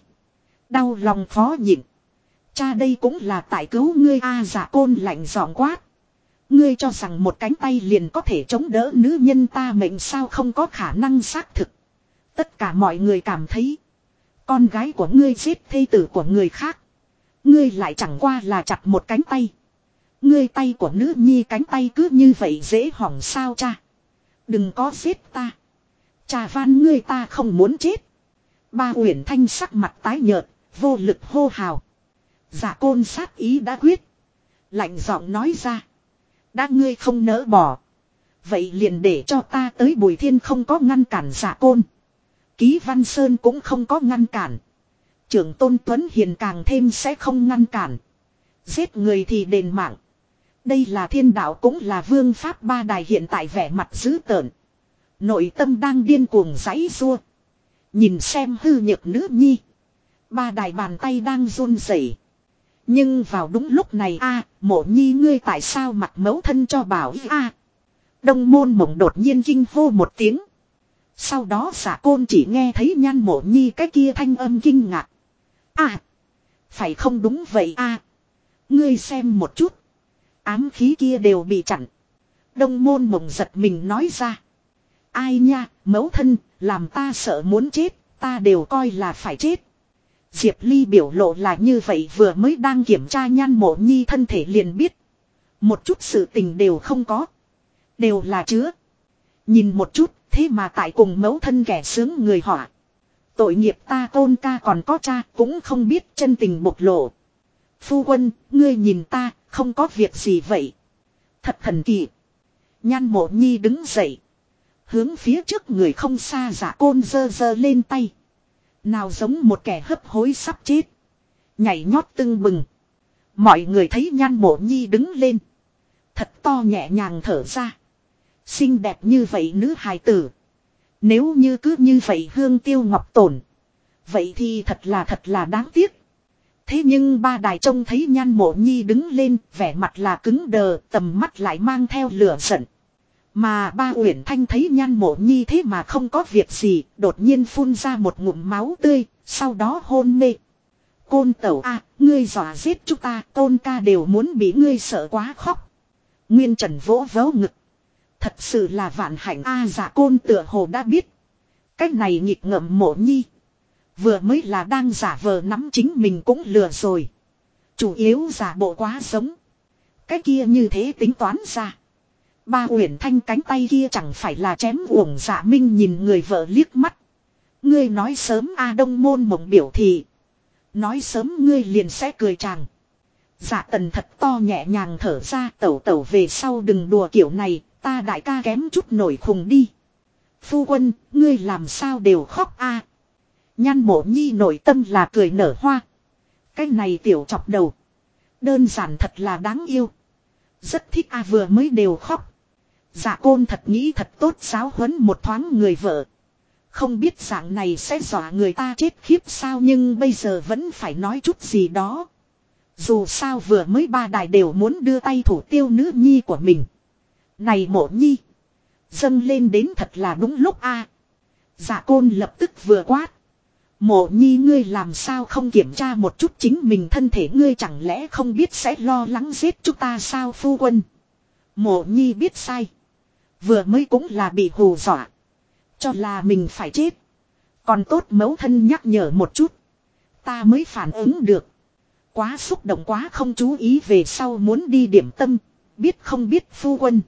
Đau lòng phó nhịn. Cha đây cũng là tại cứu ngươi a à, giả côn lạnh giọng quát. Ngươi cho rằng một cánh tay liền có thể chống đỡ nữ nhân ta mệnh sao không có khả năng xác thực. Tất cả mọi người cảm thấy. Con gái của ngươi giết thê tử của người khác. Ngươi lại chẳng qua là chặt một cánh tay. Ngươi tay của nữ nhi cánh tay cứ như vậy dễ hỏng sao cha. Đừng có giết ta. Cha van ngươi ta không muốn chết. Ba Uyển Thanh sắc mặt tái nhợt, vô lực hô hào. Giả côn sát ý đã quyết. Lạnh giọng nói ra. Đã ngươi không nỡ bỏ. Vậy liền để cho ta tới Bùi Thiên không có ngăn cản giả côn. Ký Văn Sơn cũng không có ngăn cản. Trưởng Tôn Tuấn Hiền càng thêm sẽ không ngăn cản. Giết người thì đền mạng. Đây là thiên đạo cũng là vương pháp ba đài hiện tại vẻ mặt dữ tợn. Nội tâm đang điên cuồng giấy rua. Nhìn xem hư nhược nữ nhi. Ba đài bàn tay đang run rẩy. Nhưng vào đúng lúc này a, mộ nhi ngươi tại sao mặt mấu thân cho bảo a Đông môn mộng đột nhiên kinh hô một tiếng. Sau đó giả côn chỉ nghe thấy nhan mộ nhi cái kia thanh âm kinh ngạc. À. Phải không đúng vậy a Ngươi xem một chút. Ám khí kia đều bị chặn. Đông môn mộng giật mình nói ra. Ai nha, mẫu thân, làm ta sợ muốn chết, ta đều coi là phải chết. Diệp Ly biểu lộ là như vậy vừa mới đang kiểm tra nhan mộ nhi thân thể liền biết. Một chút sự tình đều không có. Đều là chứa. Nhìn một chút, thế mà tại cùng mẫu thân kẻ sướng người họa. Tội nghiệp ta tôn ca còn có cha cũng không biết chân tình bộc lộ. Phu quân, ngươi nhìn ta, không có việc gì vậy. Thật thần kỳ. Nhan mộ nhi đứng dậy. Hướng phía trước người không xa giả côn dơ dơ lên tay. Nào giống một kẻ hấp hối sắp chết. Nhảy nhót tưng bừng. Mọi người thấy nhan mộ nhi đứng lên. Thật to nhẹ nhàng thở ra. Xinh đẹp như vậy nữ hài tử. Nếu như cứ như vậy hương tiêu ngọc tổn. Vậy thì thật là thật là đáng tiếc. Thế nhưng ba đài trông thấy nhan mộ nhi đứng lên, vẻ mặt là cứng đờ, tầm mắt lại mang theo lửa giận. Mà ba Uyển Thanh thấy nhan mộ nhi thế mà không có việc gì, đột nhiên phun ra một ngụm máu tươi, sau đó hôn mê. Côn tẩu a ngươi dọa giết chúng ta, tôn ca đều muốn bị ngươi sợ quá khóc. Nguyên Trần vỗ vớ ngực. Thật sự là vạn hạnh a giả côn tựa hồ đã biết. Cách này nhịp ngậm mộ nhi. Vừa mới là đang giả vờ nắm chính mình cũng lừa rồi. Chủ yếu giả bộ quá giống. Cái kia như thế tính toán ra. Ba uyển thanh cánh tay kia chẳng phải là chém uổng giả minh nhìn người vợ liếc mắt. Ngươi nói sớm A Đông Môn mộng biểu thị. Nói sớm ngươi liền sẽ cười chàng. giả tần thật to nhẹ nhàng thở ra tẩu tẩu về sau đừng đùa kiểu này, ta đại ca kém chút nổi khùng đi. Phu quân, ngươi làm sao đều khóc a Nhan mộ nhi nội tâm là cười nở hoa. Cái này tiểu chọc đầu. Đơn giản thật là đáng yêu. Rất thích a vừa mới đều khóc. Dạ côn thật nghĩ thật tốt giáo huấn một thoáng người vợ. Không biết dạng này sẽ dọa người ta chết khiếp sao nhưng bây giờ vẫn phải nói chút gì đó. Dù sao vừa mới ba đài đều muốn đưa tay thủ tiêu nữ nhi của mình. Này mộ nhi. Dâng lên đến thật là đúng lúc a. Dạ côn lập tức vừa quát. Mộ nhi ngươi làm sao không kiểm tra một chút chính mình thân thể ngươi chẳng lẽ không biết sẽ lo lắng giết chúng ta sao phu quân. Mộ nhi biết sai. Vừa mới cũng là bị hù dọa. Cho là mình phải chết. Còn tốt mẫu thân nhắc nhở một chút. Ta mới phản ứng được. Quá xúc động quá không chú ý về sau muốn đi điểm tâm. Biết không biết phu quân.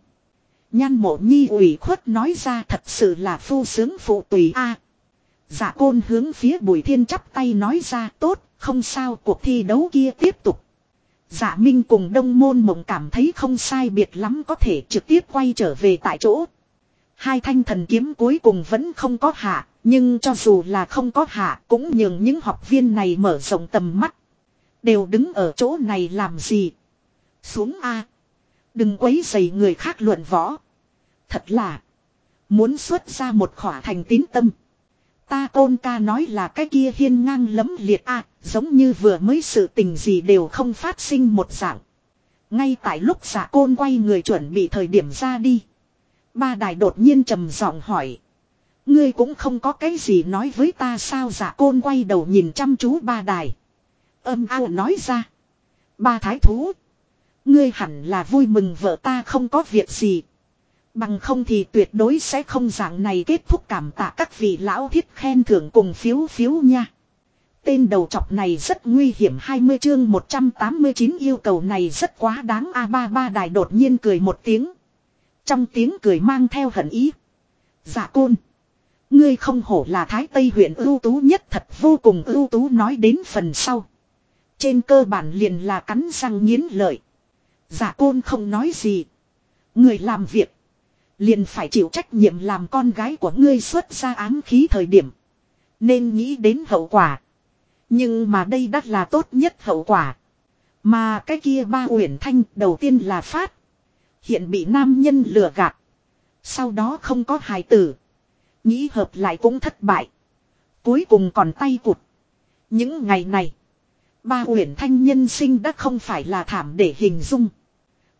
Nhan mộ nhi ủy khuất nói ra thật sự là phu sướng phụ tùy a. À, dạ côn hướng phía bùi thiên chắp tay nói ra tốt, không sao cuộc thi đấu kia tiếp tục. Dạ Minh cùng đông môn mộng cảm thấy không sai biệt lắm có thể trực tiếp quay trở về tại chỗ. Hai thanh thần kiếm cuối cùng vẫn không có hạ, nhưng cho dù là không có hạ cũng nhường những học viên này mở rộng tầm mắt. Đều đứng ở chỗ này làm gì? Xuống A. Đừng quấy dày người khác luận võ. Thật là. Muốn xuất ra một khỏa thành tín tâm. Ta tôn ca nói là cái kia hiên ngang lấm liệt a, giống như vừa mới sự tình gì đều không phát sinh một dạng. Ngay tại lúc giả côn quay người chuẩn bị thời điểm ra đi. Ba đài đột nhiên trầm giọng hỏi. Ngươi cũng không có cái gì nói với ta sao giả côn quay đầu nhìn chăm chú ba đài. Âm ao nói ra. Ba thái thú. Ngươi hẳn là vui mừng vợ ta không có việc gì. Bằng không thì tuyệt đối sẽ không dạng này kết thúc cảm tạ các vị lão thiết khen thưởng cùng phiếu phiếu nha. Tên đầu chọc này rất nguy hiểm 20 chương 189 yêu cầu này rất quá đáng a ba ba đài đột nhiên cười một tiếng. Trong tiếng cười mang theo hận ý. Dạ côn. Ngươi không hổ là Thái Tây huyện ưu tú nhất, thật vô cùng ưu tú nói đến phần sau. Trên cơ bản liền là cắn răng nghiến lợi. Dạ côn không nói gì. Người làm việc. Liền phải chịu trách nhiệm làm con gái của ngươi xuất ra ám khí thời điểm. Nên nghĩ đến hậu quả. Nhưng mà đây đắt là tốt nhất hậu quả. Mà cái kia ba uyển thanh đầu tiên là phát. Hiện bị nam nhân lừa gạt. Sau đó không có hài tử. Nghĩ hợp lại cũng thất bại. Cuối cùng còn tay cụt. Những ngày này. Ba uyển thanh nhân sinh đã không phải là thảm để hình dung.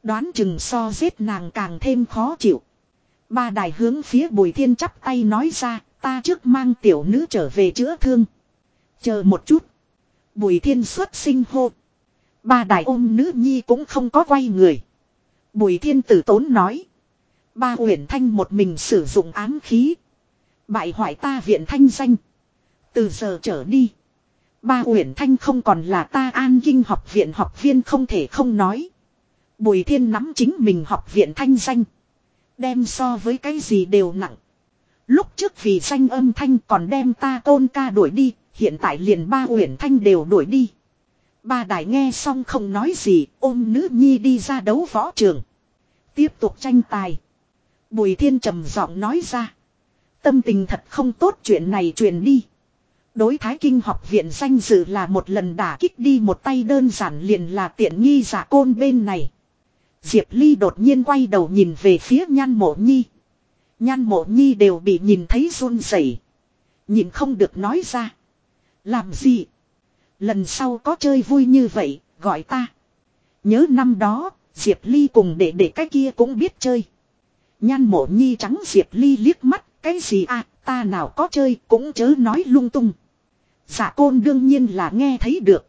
Đoán chừng so giết nàng càng thêm khó chịu. Ba đài hướng phía bùi thiên chắp tay nói ra. Ta trước mang tiểu nữ trở về chữa thương. Chờ một chút. Bùi thiên xuất sinh hô. Ba đại ôm nữ nhi cũng không có quay người. Bùi thiên tử tốn nói. Ba Huyền thanh một mình sử dụng ám khí. Bại hoại ta viện thanh danh. Từ giờ trở đi. Ba Huyền thanh không còn là ta an kinh học viện học viên không thể không nói. Bùi thiên nắm chính mình học viện thanh danh. Đem so với cái gì đều nặng. Lúc trước vì danh âm thanh còn đem ta tôn ca đuổi đi. Hiện tại liền ba uyển thanh đều đuổi đi. Ba đại nghe xong không nói gì, ôm nữ nhi đi ra đấu võ trường. Tiếp tục tranh tài. Bùi thiên trầm giọng nói ra. Tâm tình thật không tốt chuyện này truyền đi. Đối thái kinh học viện danh dự là một lần đả kích đi một tay đơn giản liền là tiện nghi giả côn bên này. Diệp Ly đột nhiên quay đầu nhìn về phía nhan mộ nhi. Nhan mộ nhi đều bị nhìn thấy run rẩy, Nhìn không được nói ra. Làm gì? Lần sau có chơi vui như vậy, gọi ta. Nhớ năm đó, Diệp Ly cùng đệ đệ cái kia cũng biết chơi. Nhan mộ nhi trắng Diệp Ly liếc mắt, cái gì à, ta nào có chơi cũng chớ nói lung tung. Giả côn đương nhiên là nghe thấy được.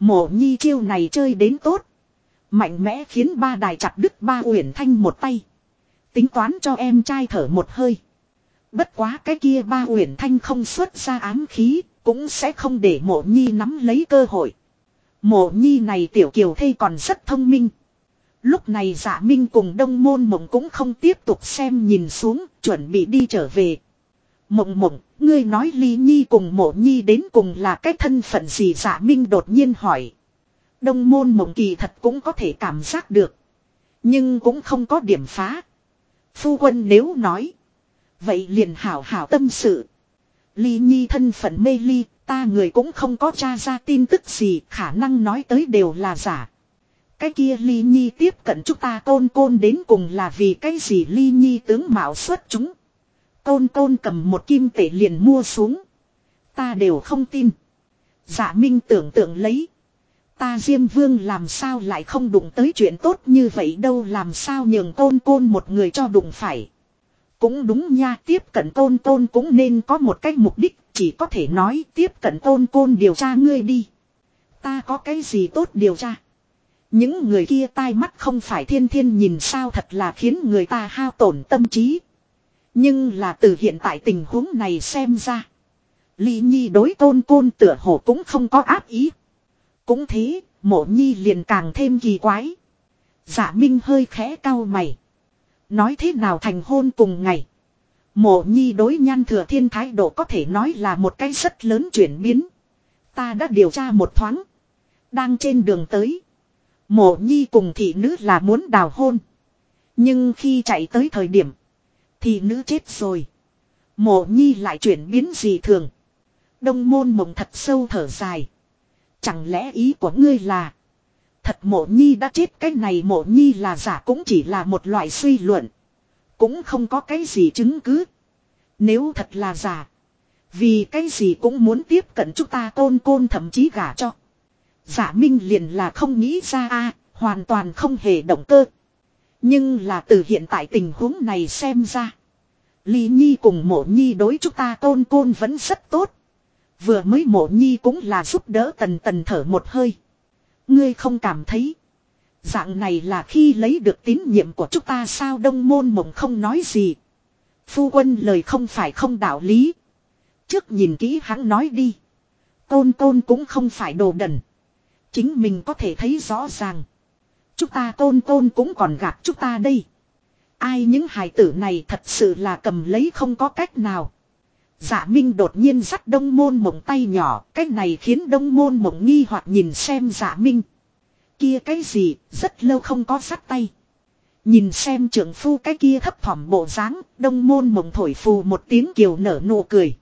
Mộ nhi chiêu này chơi đến tốt. Mạnh mẽ khiến ba đài chặt đứt ba uyển thanh một tay. Tính toán cho em trai thở một hơi. Bất quá cái kia ba uyển thanh không xuất ra ám khí, cũng sẽ không để mộ nhi nắm lấy cơ hội. Mộ nhi này tiểu kiều thây còn rất thông minh. Lúc này giả minh cùng đông môn mộng cũng không tiếp tục xem nhìn xuống, chuẩn bị đi trở về. Mộng mộng, ngươi nói ly nhi cùng mộ nhi đến cùng là cái thân phận gì giả minh đột nhiên hỏi. Đông môn mộng kỳ thật cũng có thể cảm giác được. Nhưng cũng không có điểm phá. Phu quân nếu nói. Vậy liền hảo hảo tâm sự. Ly nhi thân phận mê ly, ta người cũng không có tra ra tin tức gì, khả năng nói tới đều là giả. Cái kia ly nhi tiếp cận chúng ta tôn côn đến cùng là vì cái gì ly nhi tướng mạo xuất chúng. Côn côn cầm một kim tể liền mua xuống. Ta đều không tin. Dạ minh tưởng tượng lấy. Ta Diêm Vương làm sao lại không đụng tới chuyện tốt như vậy đâu, làm sao nhường tôn côn một người cho đụng phải. Cũng đúng nha, tiếp cận tôn tôn cũng nên có một cái mục đích, chỉ có thể nói tiếp cận tôn côn điều tra ngươi đi. Ta có cái gì tốt điều tra. Những người kia tai mắt không phải thiên thiên nhìn sao thật là khiến người ta hao tổn tâm trí. Nhưng là từ hiện tại tình huống này xem ra. Ly Nhi đối tôn côn tựa hồ cũng không có áp ý. Cũng thế, mộ Nhi liền càng thêm kỳ quái. giả Minh hơi khẽ cau mày. Nói thế nào thành hôn cùng ngày. Mộ Nhi đối nhan thừa thiên thái độ có thể nói là một cái rất lớn chuyển biến. Ta đã điều tra một thoáng. Đang trên đường tới. Mộ nhi cùng thị nữ là muốn đào hôn. Nhưng khi chạy tới thời điểm. Thị nữ chết rồi. Mộ nhi lại chuyển biến gì thường. Đông môn mộng thật sâu thở dài. Chẳng lẽ ý của ngươi là. Thật mộ nhi đã chết, cái này mộ nhi là giả cũng chỉ là một loại suy luận. Cũng không có cái gì chứng cứ. Nếu thật là giả. Vì cái gì cũng muốn tiếp cận chúng ta tôn côn thậm chí gả cho. Giả minh liền là không nghĩ ra a, hoàn toàn không hề động cơ. Nhưng là từ hiện tại tình huống này xem ra. lý Nhi cùng mộ Nhi đối chúng ta tôn côn vẫn rất tốt. Vừa mới mộ Nhi cũng là giúp đỡ tần tần thở một hơi. Ngươi không cảm thấy. Dạng này là khi lấy được tín nhiệm của chúng ta sao đông môn mộng không nói gì. Phu quân lời không phải không đạo lý. Trước nhìn kỹ hắn nói đi. Tôn tôn cũng không phải đồ đần. Chính mình có thể thấy rõ ràng. Chúng ta tôn tôn cũng còn gạt chúng ta đây. Ai những hài tử này thật sự là cầm lấy không có cách nào. Giả Minh đột nhiên dắt đông môn mộng tay nhỏ, cái này khiến đông môn mộng nghi hoặc nhìn xem giả Minh. Kia cái gì, rất lâu không có dắt tay. Nhìn xem trưởng phu cái kia thấp thỏm bộ dáng, đông môn mộng thổi phù một tiếng kiều nở nụ cười.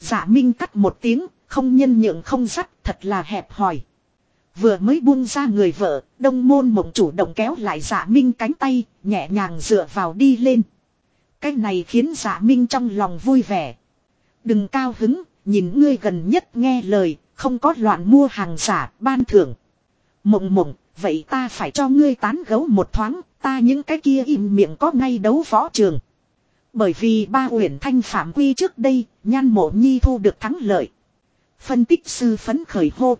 Giả Minh cắt một tiếng, không nhân nhượng không dắt, thật là hẹp hòi. Vừa mới buông ra người vợ, đông môn mộng chủ động kéo lại giả minh cánh tay, nhẹ nhàng dựa vào đi lên. Cái này khiến giả minh trong lòng vui vẻ. Đừng cao hứng, nhìn ngươi gần nhất nghe lời, không có loạn mua hàng giả, ban thưởng. Mộng mộng, vậy ta phải cho ngươi tán gấu một thoáng, ta những cái kia im miệng có ngay đấu võ trường. Bởi vì ba uyển thanh phạm quy trước đây, nhan mộ nhi thu được thắng lợi. Phân tích sư phấn khởi hô.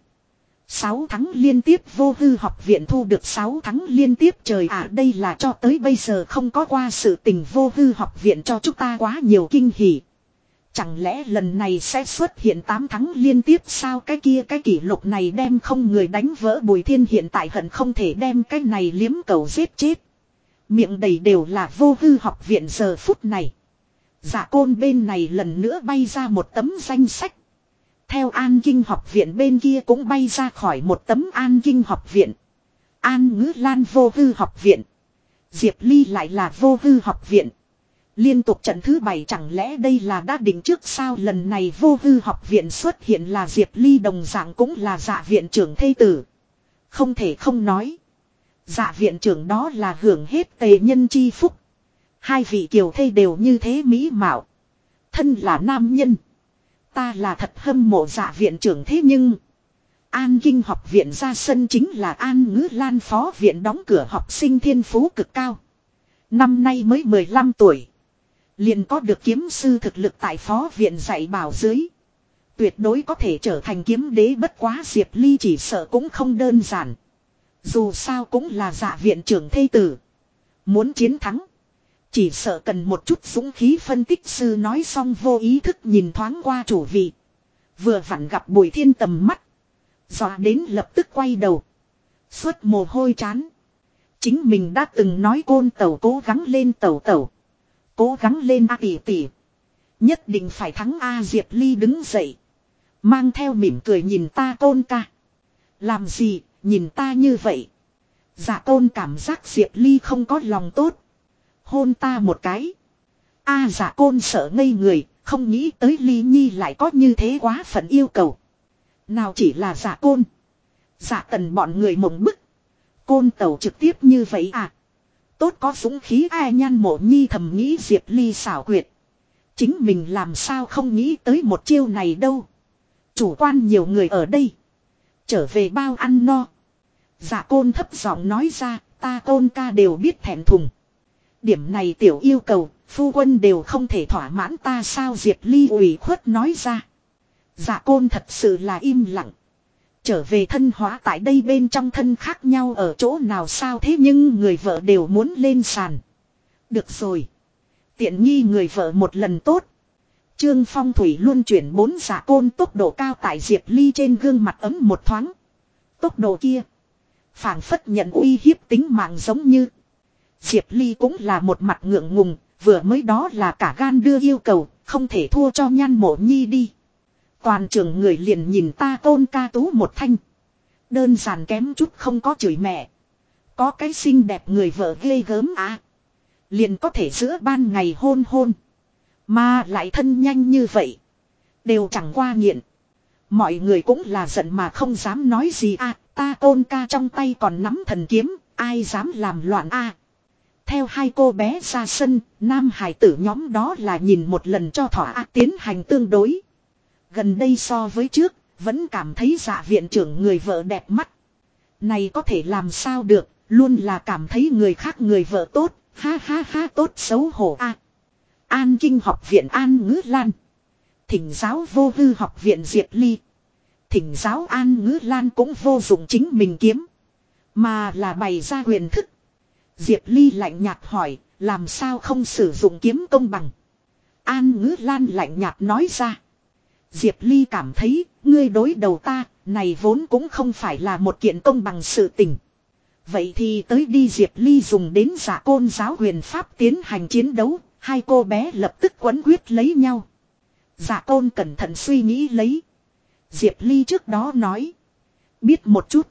6 tháng liên tiếp vô hư học viện thu được 6 tháng liên tiếp trời ạ đây là cho tới bây giờ không có qua sự tình vô hư học viện cho chúng ta quá nhiều kinh hỉ. Chẳng lẽ lần này sẽ xuất hiện 8 thắng liên tiếp sao cái kia, cái kỷ lục này đem không người đánh vỡ bùi thiên hiện tại hận không thể đem cái này liếm cầu giết chết. Miệng đầy đều là vô hư học viện giờ phút này. Giả côn bên này lần nữa bay ra một tấm danh sách. Theo An Kinh học viện bên kia cũng bay ra khỏi một tấm An Kinh học viện. An Ngữ Lan vô hư học viện. Diệp Ly lại là vô hư học viện. Liên tục trận thứ bảy chẳng lẽ đây là đã định trước sao lần này vô hư học viện xuất hiện là Diệp Ly đồng dạng cũng là dạ viện trưởng thây tử. Không thể không nói. Dạ viện trưởng đó là hưởng hết tề nhân chi phúc. Hai vị kiều thê đều như thế mỹ mạo. Thân là nam nhân. Ta là thật hâm mộ dạ viện trưởng thế nhưng. An Kinh học viện ra sân chính là An Ngữ Lan phó viện đóng cửa học sinh thiên phú cực cao. Năm nay mới 15 tuổi. Liền có được kiếm sư thực lực tại phó viện dạy bảo dưới. Tuyệt đối có thể trở thành kiếm đế bất quá Diệp Ly chỉ sợ cũng không đơn giản. Dù sao cũng là dạ viện trưởng thây tử. Muốn chiến thắng. Chỉ sợ cần một chút dũng khí phân tích sư nói xong vô ý thức nhìn thoáng qua chủ vị. Vừa vặn gặp bùi thiên tầm mắt. Dọa đến lập tức quay đầu. Suốt mồ hôi chán. Chính mình đã từng nói côn tàu cố gắng lên tàu tàu. Cố gắng lên A tỷ tỷ. Nhất định phải thắng A Diệp Ly đứng dậy. Mang theo mỉm cười nhìn ta tôn ca. Làm gì, nhìn ta như vậy. Dạ tôn cảm giác Diệp Ly không có lòng tốt hôn ta một cái. A à, giả côn sợ ngây người, không nghĩ tới ly nhi lại có như thế quá phận yêu cầu. Nào chỉ là giả côn. Giả tần bọn người mộng bức. Côn tàu trực tiếp như vậy à. Tốt có dũng khí ai nhan mộ nhi thầm nghĩ diệp ly xảo quyệt. Chính mình làm sao không nghĩ tới một chiêu này đâu. Chủ quan nhiều người ở đây. Trở về bao ăn no. dạ côn thấp giọng nói ra, ta côn ca đều biết thẹn thùng. Điểm này tiểu yêu cầu, phu quân đều không thể thỏa mãn ta sao Diệp Ly ủy khuất nói ra. Dạ côn thật sự là im lặng. Trở về thân hóa tại đây bên trong thân khác nhau ở chỗ nào sao thế nhưng người vợ đều muốn lên sàn. Được rồi. Tiện nghi người vợ một lần tốt. Trương Phong Thủy luôn chuyển bốn giả côn tốc độ cao tại Diệp Ly trên gương mặt ấm một thoáng. Tốc độ kia. phảng phất nhận uy hiếp tính mạng giống như. Diệp Ly cũng là một mặt ngượng ngùng, vừa mới đó là cả gan đưa yêu cầu, không thể thua cho nhan mộ nhi đi. Toàn trường người liền nhìn ta tôn ca tú một thanh. Đơn giản kém chút không có chửi mẹ. Có cái xinh đẹp người vợ ghê gớm à. Liền có thể giữa ban ngày hôn hôn. Mà lại thân nhanh như vậy. Đều chẳng qua nghiện. Mọi người cũng là giận mà không dám nói gì à. Ta tôn ca trong tay còn nắm thần kiếm. Ai dám làm loạn a à. Theo hai cô bé ra sân, nam hải tử nhóm đó là nhìn một lần cho thỏa à tiến hành tương đối. Gần đây so với trước, vẫn cảm thấy dạ viện trưởng người vợ đẹp mắt. Này có thể làm sao được, luôn là cảm thấy người khác người vợ tốt, ha ha ha tốt xấu hổ a. An Kinh học viện An Ngữ Lan. Thỉnh giáo vô hư học viện Diệp Ly. Thỉnh giáo An Ngữ Lan cũng vô dụng chính mình kiếm. Mà là bày ra quyền thức. Diệp Ly lạnh nhạt hỏi, làm sao không sử dụng kiếm công bằng. An Ngữ Lan lạnh nhạt nói ra. Diệp Ly cảm thấy, ngươi đối đầu ta, này vốn cũng không phải là một kiện công bằng sự tình. Vậy thì tới đi Diệp Ly dùng đến giả côn giáo huyền pháp tiến hành chiến đấu, hai cô bé lập tức quấn quyết lấy nhau. Giả côn cẩn thận suy nghĩ lấy. Diệp Ly trước đó nói. Biết một chút.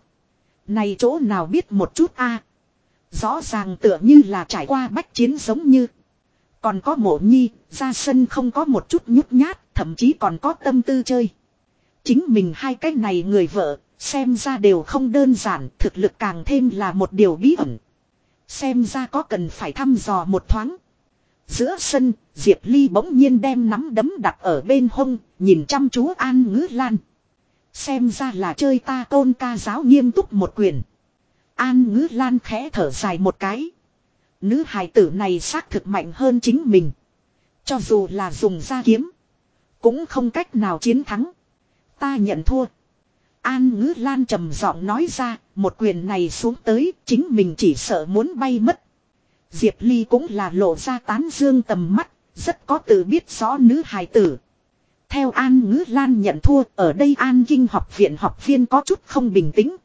Này chỗ nào biết một chút a Rõ ràng tựa như là trải qua bách chiến giống như. Còn có mộ nhi, ra sân không có một chút nhút nhát, thậm chí còn có tâm tư chơi. Chính mình hai cái này người vợ, xem ra đều không đơn giản, thực lực càng thêm là một điều bí ẩn. Xem ra có cần phải thăm dò một thoáng. Giữa sân, Diệp Ly bỗng nhiên đem nắm đấm đặt ở bên hông, nhìn chăm chú An Ngữ Lan. Xem ra là chơi ta tôn ca giáo nghiêm túc một quyền. An Ngữ Lan khẽ thở dài một cái. Nữ hài tử này xác thực mạnh hơn chính mình. Cho dù là dùng ra kiếm. Cũng không cách nào chiến thắng. Ta nhận thua. An ngữ lan trầm giọng nói ra. Một quyền này xuống tới. Chính mình chỉ sợ muốn bay mất. Diệp Ly cũng là lộ ra tán dương tầm mắt. Rất có tự biết rõ nữ hài tử. Theo An Ngữ Lan nhận thua, ở đây An Kinh học viện học viên có chút không bình tĩnh.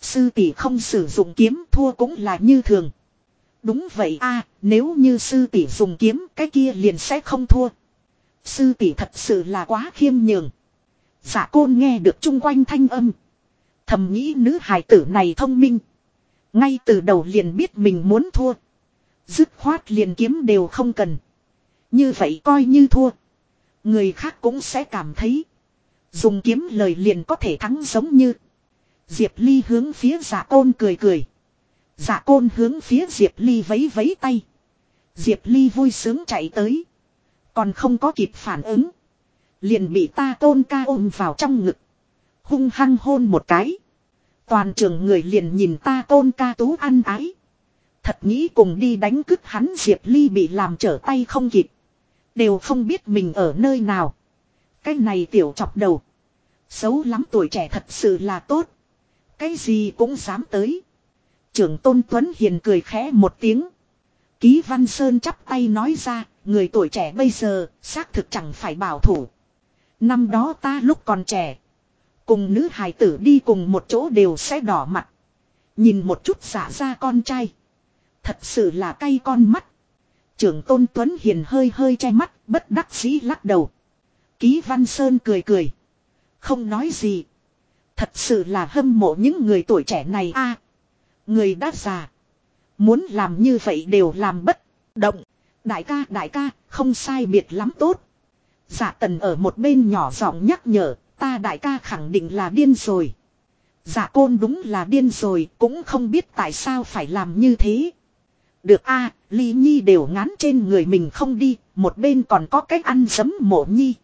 Sư tỷ không sử dụng kiếm thua cũng là như thường. Đúng vậy a nếu như sư tỷ dùng kiếm cái kia liền sẽ không thua. Sư tỷ thật sự là quá khiêm nhường. Giả côn nghe được chung quanh thanh âm. Thầm nghĩ nữ hài tử này thông minh. Ngay từ đầu liền biết mình muốn thua. Dứt khoát liền kiếm đều không cần. Như vậy coi như thua. Người khác cũng sẽ cảm thấy. Dùng kiếm lời liền có thể thắng giống như. Diệp Ly hướng phía giả côn cười cười. Giả côn hướng phía Diệp Ly vấy vấy tay. Diệp Ly vui sướng chạy tới. Còn không có kịp phản ứng. Liền bị ta tôn ca ôm vào trong ngực. Hung hăng hôn một cái. Toàn trường người liền nhìn ta tôn ca tú ăn ái. Thật nghĩ cùng đi đánh cướp hắn Diệp Ly bị làm trở tay không kịp. Đều không biết mình ở nơi nào. Cái này tiểu chọc đầu. Xấu lắm tuổi trẻ thật sự là tốt. Cái gì cũng dám tới. Trưởng Tôn Tuấn Hiền cười khẽ một tiếng. Ký Văn Sơn chắp tay nói ra, người tuổi trẻ bây giờ, xác thực chẳng phải bảo thủ. Năm đó ta lúc còn trẻ, cùng nữ hài tử đi cùng một chỗ đều sẽ đỏ mặt. Nhìn một chút xả ra con trai. Thật sự là cay con mắt. Trưởng Tôn Tuấn Hiền hơi hơi che mắt, bất đắc dĩ lắc đầu. Ký Văn Sơn cười cười. Không nói gì. Thật sự là hâm mộ những người tuổi trẻ này a Người đã già. Muốn làm như vậy đều làm bất động. Đại ca đại ca, không sai biệt lắm tốt. Dạ tần ở một bên nhỏ giọng nhắc nhở. Ta đại ca khẳng định là điên rồi. Dạ côn đúng là điên rồi. Cũng không biết tại sao phải làm như thế. Được a Ly Nhi đều ngán trên người mình không đi. Một bên còn có cách ăn giấm mộ nhi.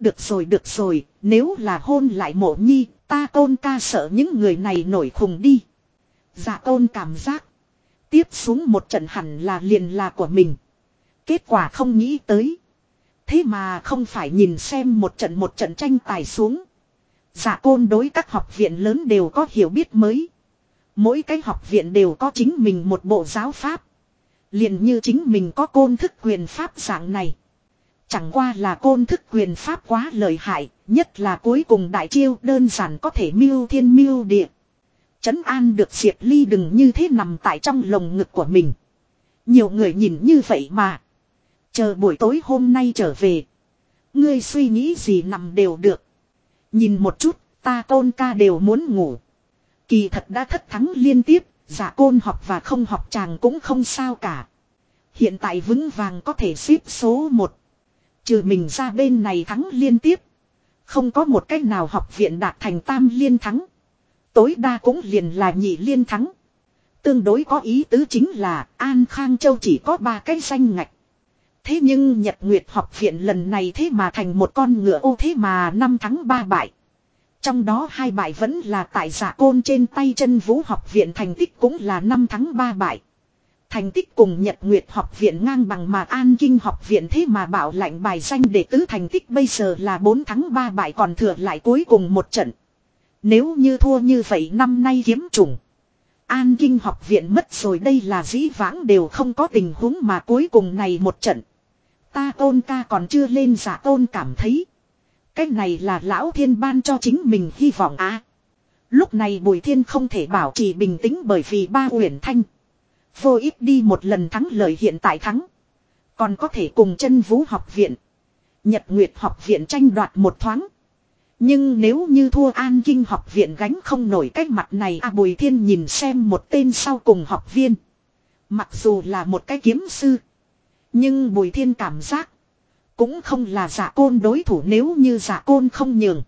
Được rồi được rồi. Nếu là hôn lại mộ nhi. Ta tôn ca sợ những người này nổi khùng đi. Dạ tôn cảm giác. Tiếp xuống một trận hẳn là liền là của mình. Kết quả không nghĩ tới. Thế mà không phải nhìn xem một trận một trận tranh tài xuống. giả côn đối các học viện lớn đều có hiểu biết mới. Mỗi cái học viện đều có chính mình một bộ giáo pháp. liền như chính mình có côn thức quyền pháp dạng này. Chẳng qua là côn thức quyền pháp quá lợi hại, nhất là cuối cùng đại chiêu đơn giản có thể mưu thiên mưu địa. Trấn an được Diệp Ly đừng như thế nằm tại trong lồng ngực của mình. Nhiều người nhìn như vậy mà. Chờ buổi tối hôm nay trở về. Ngươi suy nghĩ gì nằm đều được. Nhìn một chút, ta tôn ca đều muốn ngủ. Kỳ thật đã thất thắng liên tiếp, giả côn học và không học chàng cũng không sao cả. Hiện tại vững vàng có thể xếp số 1. Trừ mình ra bên này thắng liên tiếp. Không có một cách nào học viện đạt thành tam liên thắng. Tối đa cũng liền là nhị liên thắng. Tương đối có ý tứ chính là An Khang Châu chỉ có ba cái danh ngạch. Thế nhưng Nhật Nguyệt học viện lần này thế mà thành một con ngựa ô thế mà năm thắng ba bại. Trong đó hai bại vẫn là tại giả côn trên tay chân vũ học viện thành tích cũng là năm thắng ba bại. Thành tích cùng Nhật Nguyệt học viện ngang bằng mà An Kinh học viện thế mà bảo lạnh bài danh để tứ thành tích bây giờ là 4 thắng 3 bại còn thừa lại cuối cùng một trận. Nếu như thua như vậy năm nay kiếm trùng. An Kinh học viện mất rồi đây là dĩ vãng đều không có tình huống mà cuối cùng này một trận. Ta tôn ca còn chưa lên giả tôn cảm thấy. Cái này là lão thiên ban cho chính mình hy vọng á. lúc này Bùi Thiên không thể bảo trì bình tĩnh bởi vì ba uyển thanh. Vô ít đi một lần thắng lợi hiện tại thắng. Còn có thể cùng chân vũ học viện. Nhật Nguyệt học viện tranh đoạt một thoáng. Nhưng nếu như thua an kinh học viện gánh không nổi cái mặt này, a Bùi Thiên nhìn xem một tên sau cùng học viên. Mặc dù là một cái kiếm sư. Nhưng Bùi Thiên cảm giác. Cũng không là giả côn đối thủ nếu như giả côn không nhường.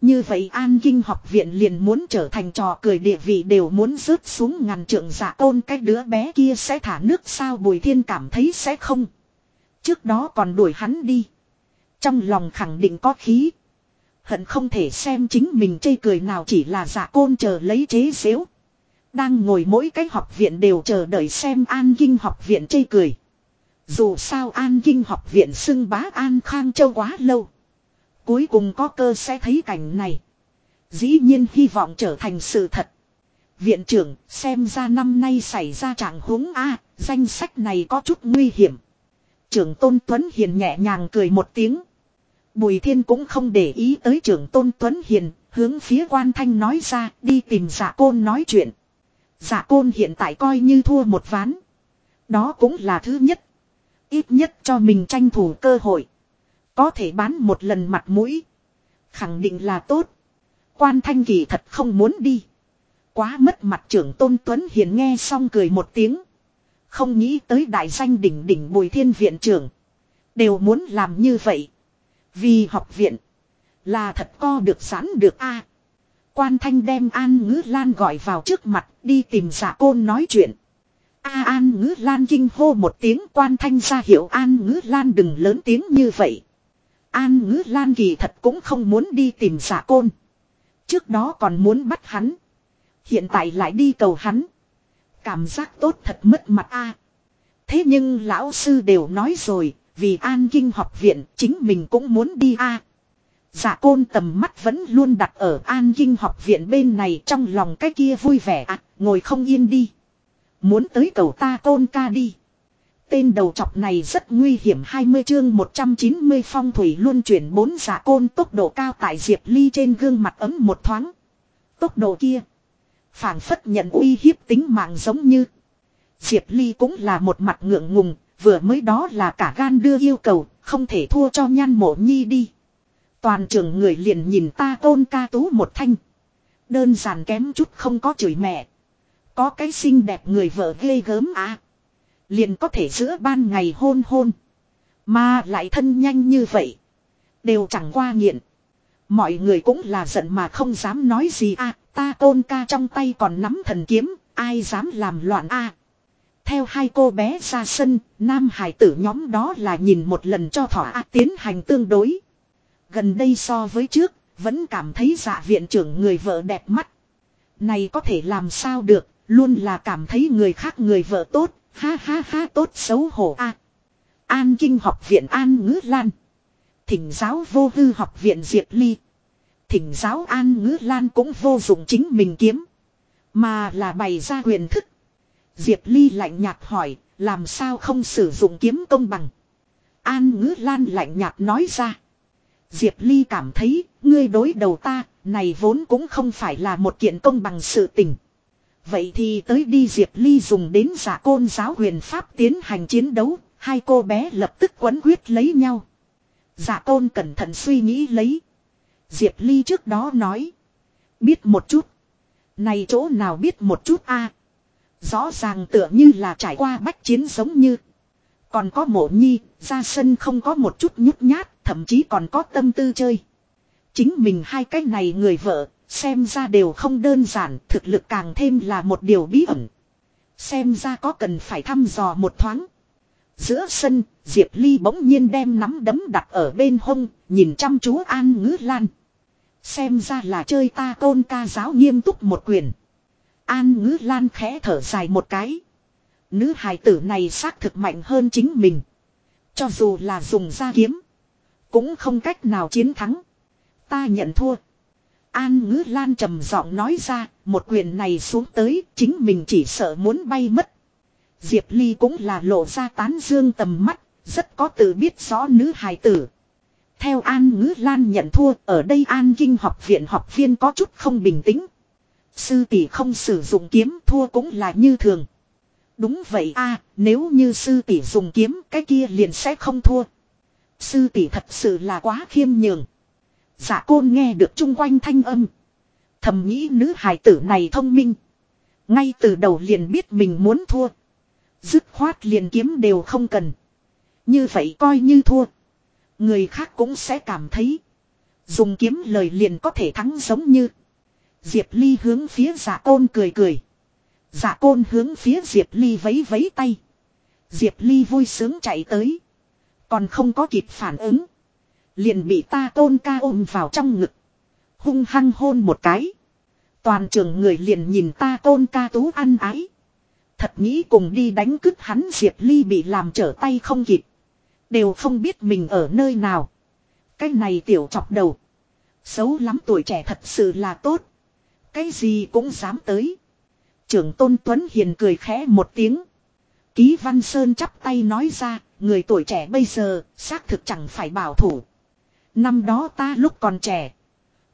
Như vậy An Kinh học viện liền muốn trở thành trò cười địa vị đều muốn rớt xuống ngàn trượng giả côn, cái đứa bé kia sẽ thả nước sao Bùi Thiên cảm thấy sẽ không. Trước đó còn đuổi hắn đi. Trong lòng khẳng định có khí. Hận không thể xem chính mình chê cười nào chỉ là giả côn chờ lấy chế xếu. Đang ngồi mỗi cái học viện đều chờ đợi xem An Kinh học viện chê cười. Dù sao An Kinh học viện xưng bá An Khang Châu quá lâu. Cuối cùng có cơ sẽ thấy cảnh này. Dĩ nhiên hy vọng trở thành sự thật. Viện trưởng xem ra năm nay xảy ra trạng huống A, danh sách này có chút nguy hiểm. Trưởng Tôn Tuấn Hiền nhẹ nhàng cười một tiếng. Bùi Thiên cũng không để ý tới trưởng Tôn Tuấn Hiền, hướng phía quan thanh nói ra đi tìm giả côn nói chuyện. Giả côn hiện tại coi như thua một ván. Đó cũng là thứ nhất. Ít nhất cho mình tranh thủ cơ hội. Có thể bán một lần mặt mũi. Khẳng định là tốt. Quan thanh kỳ thật không muốn đi. Quá mất mặt trưởng Tôn Tuấn Hiền nghe xong cười một tiếng. Không nghĩ tới đại danh đỉnh đỉnh bùi thiên viện trưởng. Đều muốn làm như vậy. Vì học viện. Là thật co được sẵn được a Quan thanh đem An Ngữ Lan gọi vào trước mặt đi tìm giả côn nói chuyện. A An Ngữ Lan kinh hô một tiếng quan thanh ra hiệu An Ngữ Lan đừng lớn tiếng như vậy. An Ngữ Lan kỳ thật cũng không muốn đi tìm giả côn. Trước đó còn muốn bắt hắn. Hiện tại lại đi cầu hắn. Cảm giác tốt thật mất mặt a. Thế nhưng lão sư đều nói rồi, vì an kinh học viện chính mình cũng muốn đi a. Giả côn tầm mắt vẫn luôn đặt ở an kinh học viện bên này trong lòng cái kia vui vẻ à, ngồi không yên đi. Muốn tới cầu ta côn ca đi. Tên đầu chọc này rất nguy hiểm 20 chương 190 phong thủy luôn chuyển bốn giả côn tốc độ cao tại Diệp Ly trên gương mặt ấm một thoáng. Tốc độ kia. phảng phất nhận uy hiếp tính mạng giống như. Diệp Ly cũng là một mặt ngượng ngùng, vừa mới đó là cả gan đưa yêu cầu, không thể thua cho nhan mộ nhi đi. Toàn trường người liền nhìn ta tôn ca tú một thanh. Đơn giản kém chút không có chửi mẹ. Có cái xinh đẹp người vợ ghê gớm à. Liền có thể giữa ban ngày hôn hôn. Mà lại thân nhanh như vậy. Đều chẳng qua nghiện. Mọi người cũng là giận mà không dám nói gì à. Ta tôn ca trong tay còn nắm thần kiếm. Ai dám làm loạn à. Theo hai cô bé ra sân, nam hải tử nhóm đó là nhìn một lần cho thỏa tiến hành tương đối. Gần đây so với trước, vẫn cảm thấy dạ viện trưởng người vợ đẹp mắt. Này có thể làm sao được, luôn là cảm thấy người khác người vợ tốt, Ha ha ha tốt xấu hổ a. An Kinh học viện An Ngữ Lan. Thỉnh giáo vô hư học viện Diệp Ly. Thỉnh giáo An Ngữ Lan cũng vô dụng chính mình kiếm. Mà là bày ra quyền thức. Diệp Ly lạnh nhạt hỏi, làm sao không sử dụng kiếm công bằng. An Ngữ Lan lạnh nhạt nói ra. Diệp Ly cảm thấy, ngươi đối đầu ta, này vốn cũng không phải là một kiện công bằng sự tình. Vậy thì tới đi Diệp Ly dùng đến giả côn giáo huyền pháp tiến hành chiến đấu, hai cô bé lập tức quấn quyết lấy nhau. Giả côn cẩn thận suy nghĩ lấy. Diệp Ly trước đó nói. Biết một chút. Này chỗ nào biết một chút a Rõ ràng tựa như là trải qua bách chiến giống như. Còn có mộ nhi, ra sân không có một chút nhút nhát, thậm chí còn có tâm tư chơi. Chính mình hai cái này người vợ, Xem ra đều không đơn giản, thực lực càng thêm là một điều bí ẩn. Xem ra có cần phải thăm dò một thoáng. Giữa sân, Diệp Ly bỗng nhiên đem nắm đấm đặt ở bên hông, nhìn chăm chú An Ngữ Lan. Xem ra là chơi ta tôn ca giáo nghiêm túc một quyền. An Ngữ Lan khẽ thở dài một cái. Nữ hài tử này xác thực mạnh hơn chính mình. Cho dù là dùng ra kiếm. Cũng không cách nào chiến thắng. Ta nhận thua. An ngữ lan trầm giọng nói ra. Một quyền này xuống tới. Chính mình chỉ sợ muốn bay mất. Diệp Ly cũng là lộ ra tán dương tầm mắt. Rất có tự biết rõ nữ hài tử. Theo An Ngữ Lan nhận thua, ở đây An Kinh học viện học viên có chút không bình tĩnh. Sư tỷ không sử dụng kiếm thua cũng là như thường. Đúng vậy a, nếu như sư tỷ dùng kiếm, cái kia liền sẽ không thua. Sư tỷ thật sự là quá khiêm nhường. Giả dạ côn nghe được chung quanh thanh âm. Thầm nghĩ nữ hài tử này thông minh. Ngay từ đầu liền biết mình muốn thua. Dứt khoát liền kiếm đều không cần. Như vậy coi như thua. Người khác cũng sẽ cảm thấy. Dùng kiếm lời liền có thể thắng giống như. Diệp Ly hướng phía giả côn cười cười. Giả côn hướng phía Diệp Ly vấy vấy tay. Diệp Ly vui sướng chạy tới. Còn không có kịp phản ứng. Liền bị ta tôn ca ôm vào trong ngực. Hung hăng hôn một cái. Toàn trường người liền nhìn ta tôn ca tú ăn ái. Thật nghĩ cùng đi đánh cứt hắn Diệp Ly bị làm trở tay không kịp. Đều không biết mình ở nơi nào. Cái này tiểu chọc đầu. Xấu lắm tuổi trẻ thật sự là tốt. Cái gì cũng dám tới. Trưởng Tôn Tuấn Hiền cười khẽ một tiếng. Ký Văn Sơn chắp tay nói ra, người tuổi trẻ bây giờ, xác thực chẳng phải bảo thủ. Năm đó ta lúc còn trẻ.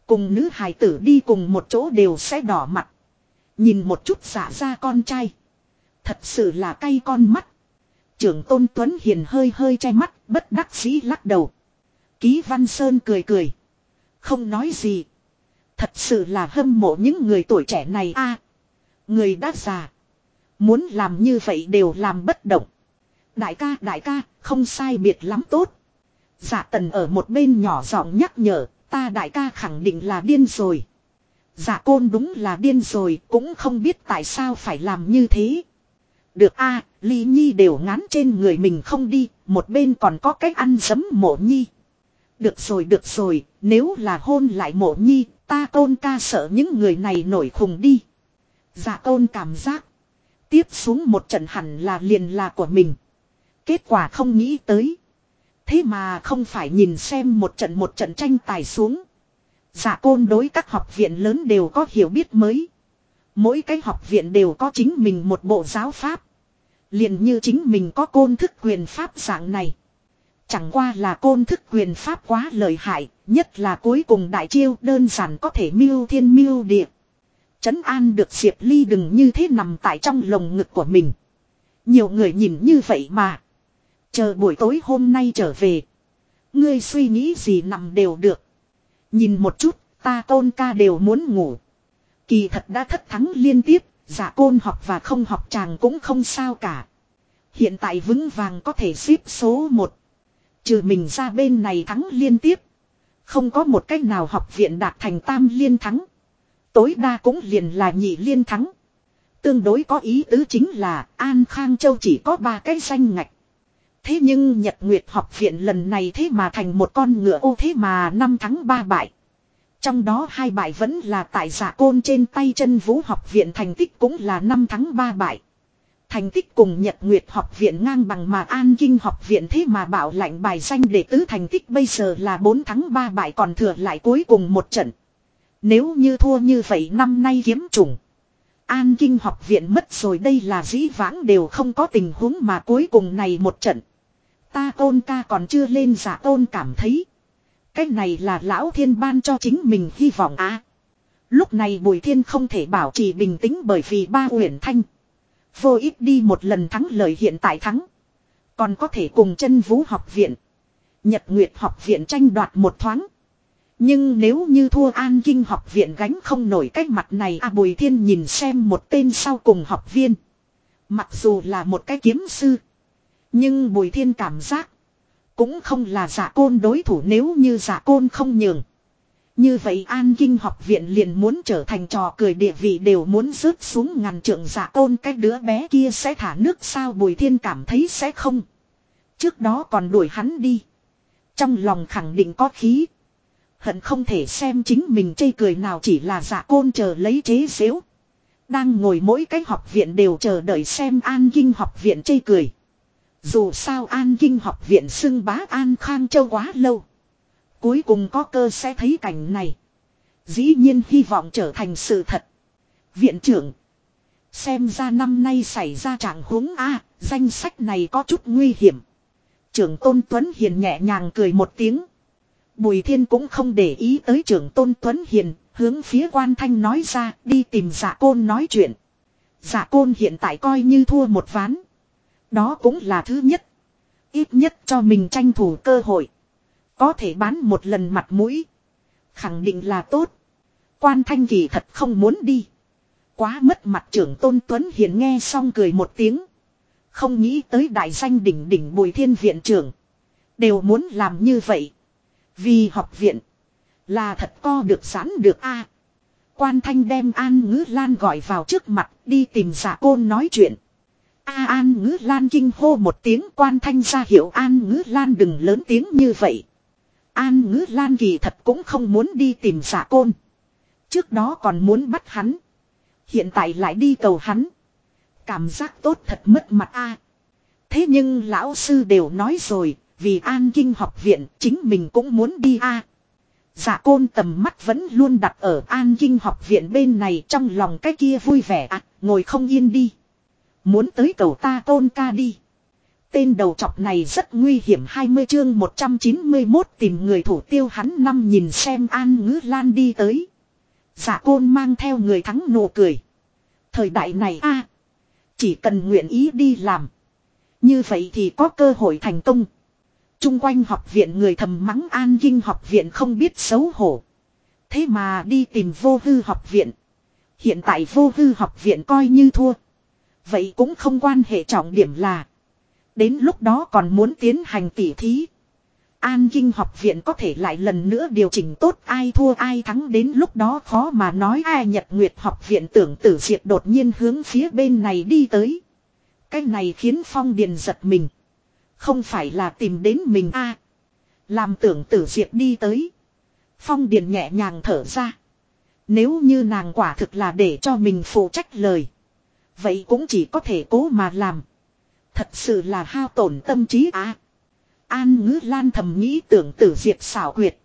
Cùng nữ hài tử đi cùng một chỗ đều sẽ đỏ mặt. Nhìn một chút giả ra con trai. Thật sự là cay con mắt. Trưởng Tôn Tuấn Hiền hơi hơi che mắt, bất đắc dĩ lắc đầu. Ký Văn Sơn cười cười. Không nói gì. Thật sự là hâm mộ những người tuổi trẻ này a. người đã già. Muốn làm như vậy đều làm bất động. Đại ca, đại ca, không sai biệt lắm tốt. giả tần ở một bên nhỏ giọng nhắc nhở, ta đại ca khẳng định là điên rồi. giả côn đúng là điên rồi, cũng không biết tại sao phải làm như thế. Được a Ly Nhi đều ngán trên người mình không đi, một bên còn có cách ăn giấm mộ Nhi. Được rồi được rồi, nếu là hôn lại mộ Nhi, ta tôn ca sợ những người này nổi khùng đi. Dạ tôn cảm giác. Tiếp xuống một trận hẳn là liền là của mình. Kết quả không nghĩ tới. Thế mà không phải nhìn xem một trận một trận tranh tài xuống. Dạ côn đối các học viện lớn đều có hiểu biết mới. Mỗi cái học viện đều có chính mình một bộ giáo pháp. liền như chính mình có côn thức quyền pháp dạng này. Chẳng qua là côn thức quyền pháp quá lợi hại, nhất là cuối cùng đại chiêu đơn giản có thể miêu thiên miêu địa. Trấn an được Diệp Ly đừng như thế nằm tại trong lồng ngực của mình. Nhiều người nhìn như vậy mà. Chờ buổi tối hôm nay trở về. Ngươi suy nghĩ gì nằm đều được. Nhìn một chút, ta tôn ca đều muốn ngủ. Kỳ thật đã thất thắng liên tiếp, giả côn học và không học chàng cũng không sao cả. Hiện tại vững vàng có thể xếp số 1. Trừ mình ra bên này thắng liên tiếp. Không có một cách nào học viện đạt thành tam liên thắng. Tối đa cũng liền là nhị liên thắng. Tương đối có ý tứ chính là An Khang Châu chỉ có ba cái danh ngạch. Thế nhưng Nhật Nguyệt học viện lần này thế mà thành một con ngựa ô thế mà năm thắng ba bại. Trong đó hai bại vẫn là tại giả côn trên tay chân vũ học viện thành tích cũng là năm thắng ba bại. Thành tích cùng Nhật Nguyệt học viện ngang bằng mà An Kinh học viện thế mà bảo lạnh bài danh để tứ thành tích bây giờ là 4 thắng 3 bại còn thừa lại cuối cùng một trận. Nếu như thua như vậy năm nay kiếm trùng. An Kinh học viện mất rồi đây là dĩ vãng đều không có tình huống mà cuối cùng này một trận. Ta tôn ca còn chưa lên giả tôn cảm thấy. Cái này là lão thiên ban cho chính mình hy vọng á. lúc này Bùi Thiên không thể bảo trì bình tĩnh bởi vì ba uyển thanh. Vô ít đi một lần thắng lợi hiện tại thắng. Còn có thể cùng chân vũ học viện. Nhật Nguyệt học viện tranh đoạt một thoáng. Nhưng nếu như thua An Kinh học viện gánh không nổi cái mặt này, A Bùi Thiên nhìn xem một tên sau cùng học viên. Mặc dù là một cái kiếm sư. Nhưng Bùi Thiên cảm giác. Cũng không là giả côn đối thủ nếu như giả côn không nhường. Như vậy An Kinh học viện liền muốn trở thành trò cười địa vị đều muốn rớt xuống ngàn trượng giả côn, cái đứa bé kia sẽ thả nước sao Bùi Thiên cảm thấy sẽ không. Trước đó còn đuổi hắn đi. Trong lòng khẳng định có khí. Hận không thể xem chính mình chây cười nào chỉ là giả côn chờ lấy chế xếu. Đang ngồi mỗi cái học viện đều chờ đợi xem An Kinh học viện chây cười. Dù sao An Kinh học viện xưng bá An Khang Châu quá lâu. Cuối cùng có cơ sẽ thấy cảnh này. Dĩ nhiên hy vọng trở thành sự thật. Viện trưởng. Xem ra năm nay xảy ra trạng huống A, danh sách này có chút nguy hiểm. Trưởng Tôn Tuấn Hiền nhẹ nhàng cười một tiếng. Bùi Thiên cũng không để ý tới trưởng Tôn Tuấn Hiền, hướng phía quan thanh nói ra đi tìm giả côn nói chuyện. Giả côn hiện tại coi như thua một ván. Đó cũng là thứ nhất. Ít nhất cho mình tranh thủ cơ hội. Có thể bán một lần mặt mũi. Khẳng định là tốt. Quan thanh kỳ thật không muốn đi. Quá mất mặt trưởng Tôn Tuấn Hiền nghe xong cười một tiếng. Không nghĩ tới đại danh đỉnh đỉnh bùi thiên viện trưởng. Đều muốn làm như vậy. Vì học viện. Là thật co được sẵn được a Quan thanh đem An Ngữ Lan gọi vào trước mặt đi tìm giả côn nói chuyện. A An Ngữ Lan kinh hô một tiếng quan thanh ra hiệu An Ngữ Lan đừng lớn tiếng như vậy. An Ngữ Lan kỳ thật cũng không muốn đi tìm giả côn. Trước đó còn muốn bắt hắn. Hiện tại lại đi cầu hắn. Cảm giác tốt thật mất mặt a. Thế nhưng lão sư đều nói rồi, vì an kinh học viện chính mình cũng muốn đi a. Giả côn tầm mắt vẫn luôn đặt ở an kinh học viện bên này trong lòng cái kia vui vẻ à, ngồi không yên đi. Muốn tới cầu ta tôn ca đi. Tên đầu chọc này rất nguy hiểm 20 chương 191 tìm người thủ tiêu hắn năm nhìn xem an ngữ lan đi tới. giả côn mang theo người thắng nụ cười. Thời đại này a, Chỉ cần nguyện ý đi làm. Như vậy thì có cơ hội thành công. Trung quanh học viện người thầm mắng an kinh học viện không biết xấu hổ. Thế mà đi tìm vô hư học viện. Hiện tại vô hư học viện coi như thua. Vậy cũng không quan hệ trọng điểm là. Đến lúc đó còn muốn tiến hành tỉ thí. An Kinh học viện có thể lại lần nữa điều chỉnh tốt ai thua ai thắng đến lúc đó khó mà nói ai Nhật Nguyệt học viện tưởng tử diệt đột nhiên hướng phía bên này đi tới. Cái này khiến Phong Điền giật mình. Không phải là tìm đến mình a Làm tưởng tử diệt đi tới. Phong Điền nhẹ nhàng thở ra. Nếu như nàng quả thực là để cho mình phụ trách lời. Vậy cũng chỉ có thể cố mà làm. Thật sự là hao tổn tâm trí á. An ngữ lan thầm nghĩ tưởng tử diệt xảo quyệt.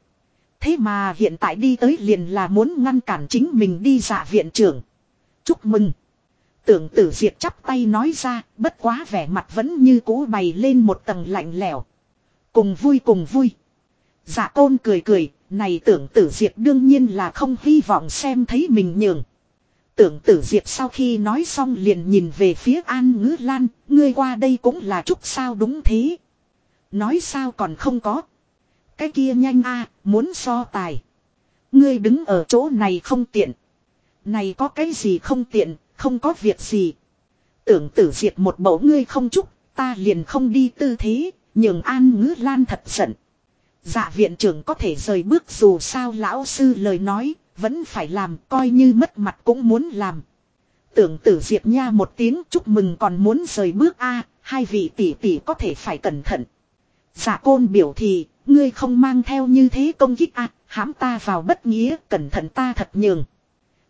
Thế mà hiện tại đi tới liền là muốn ngăn cản chính mình đi dạ viện trưởng. Chúc mừng. Tưởng tử diệt chắp tay nói ra, bất quá vẻ mặt vẫn như cũ bày lên một tầng lạnh lẽo. Cùng vui cùng vui. Dạ côn cười cười, này tưởng tử diệt đương nhiên là không hy vọng xem thấy mình nhường. Tưởng tử diệt sau khi nói xong liền nhìn về phía an ngữ lan, ngươi qua đây cũng là chúc sao đúng thế. Nói sao còn không có. Cái kia nhanh a muốn so tài. Ngươi đứng ở chỗ này không tiện. Này có cái gì không tiện, không có việc gì. Tưởng tử diệt một mẫu ngươi không chúc, ta liền không đi tư thế, nhường an ngữ lan thật giận. Dạ viện trưởng có thể rời bước dù sao lão sư lời nói, vẫn phải làm, coi như mất mặt cũng muốn làm. Tưởng tử diệt nha một tiếng chúc mừng còn muốn rời bước a hai vị tỷ tỷ có thể phải cẩn thận. Dạ côn biểu thì, ngươi không mang theo như thế công kích à, hãm ta vào bất nghĩa, cẩn thận ta thật nhường.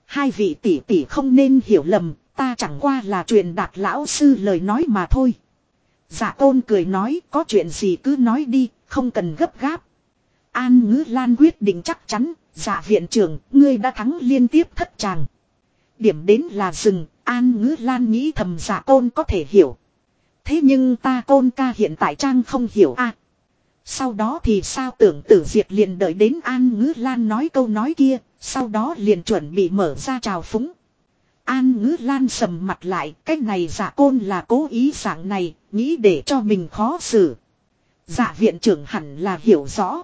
Hai vị tỷ tỷ không nên hiểu lầm, ta chẳng qua là truyền đạt lão sư lời nói mà thôi. Dạ tôn cười nói, có chuyện gì cứ nói đi, không cần gấp gáp. An ngữ lan quyết định chắc chắn, dạ viện trưởng, ngươi đã thắng liên tiếp thất tràng. Điểm đến là rừng, an ngữ lan nghĩ thầm dạ côn có thể hiểu. Thế nhưng ta côn ca hiện tại trang không hiểu a. sau đó thì sao tưởng tử diệt liền đợi đến An Ngữ Lan nói câu nói kia, sau đó liền chuẩn bị mở ra trào phúng. An Ngữ Lan sầm mặt lại, cái này giả côn là cố ý dạng này, nghĩ để cho mình khó xử. Giả viện trưởng hẳn là hiểu rõ.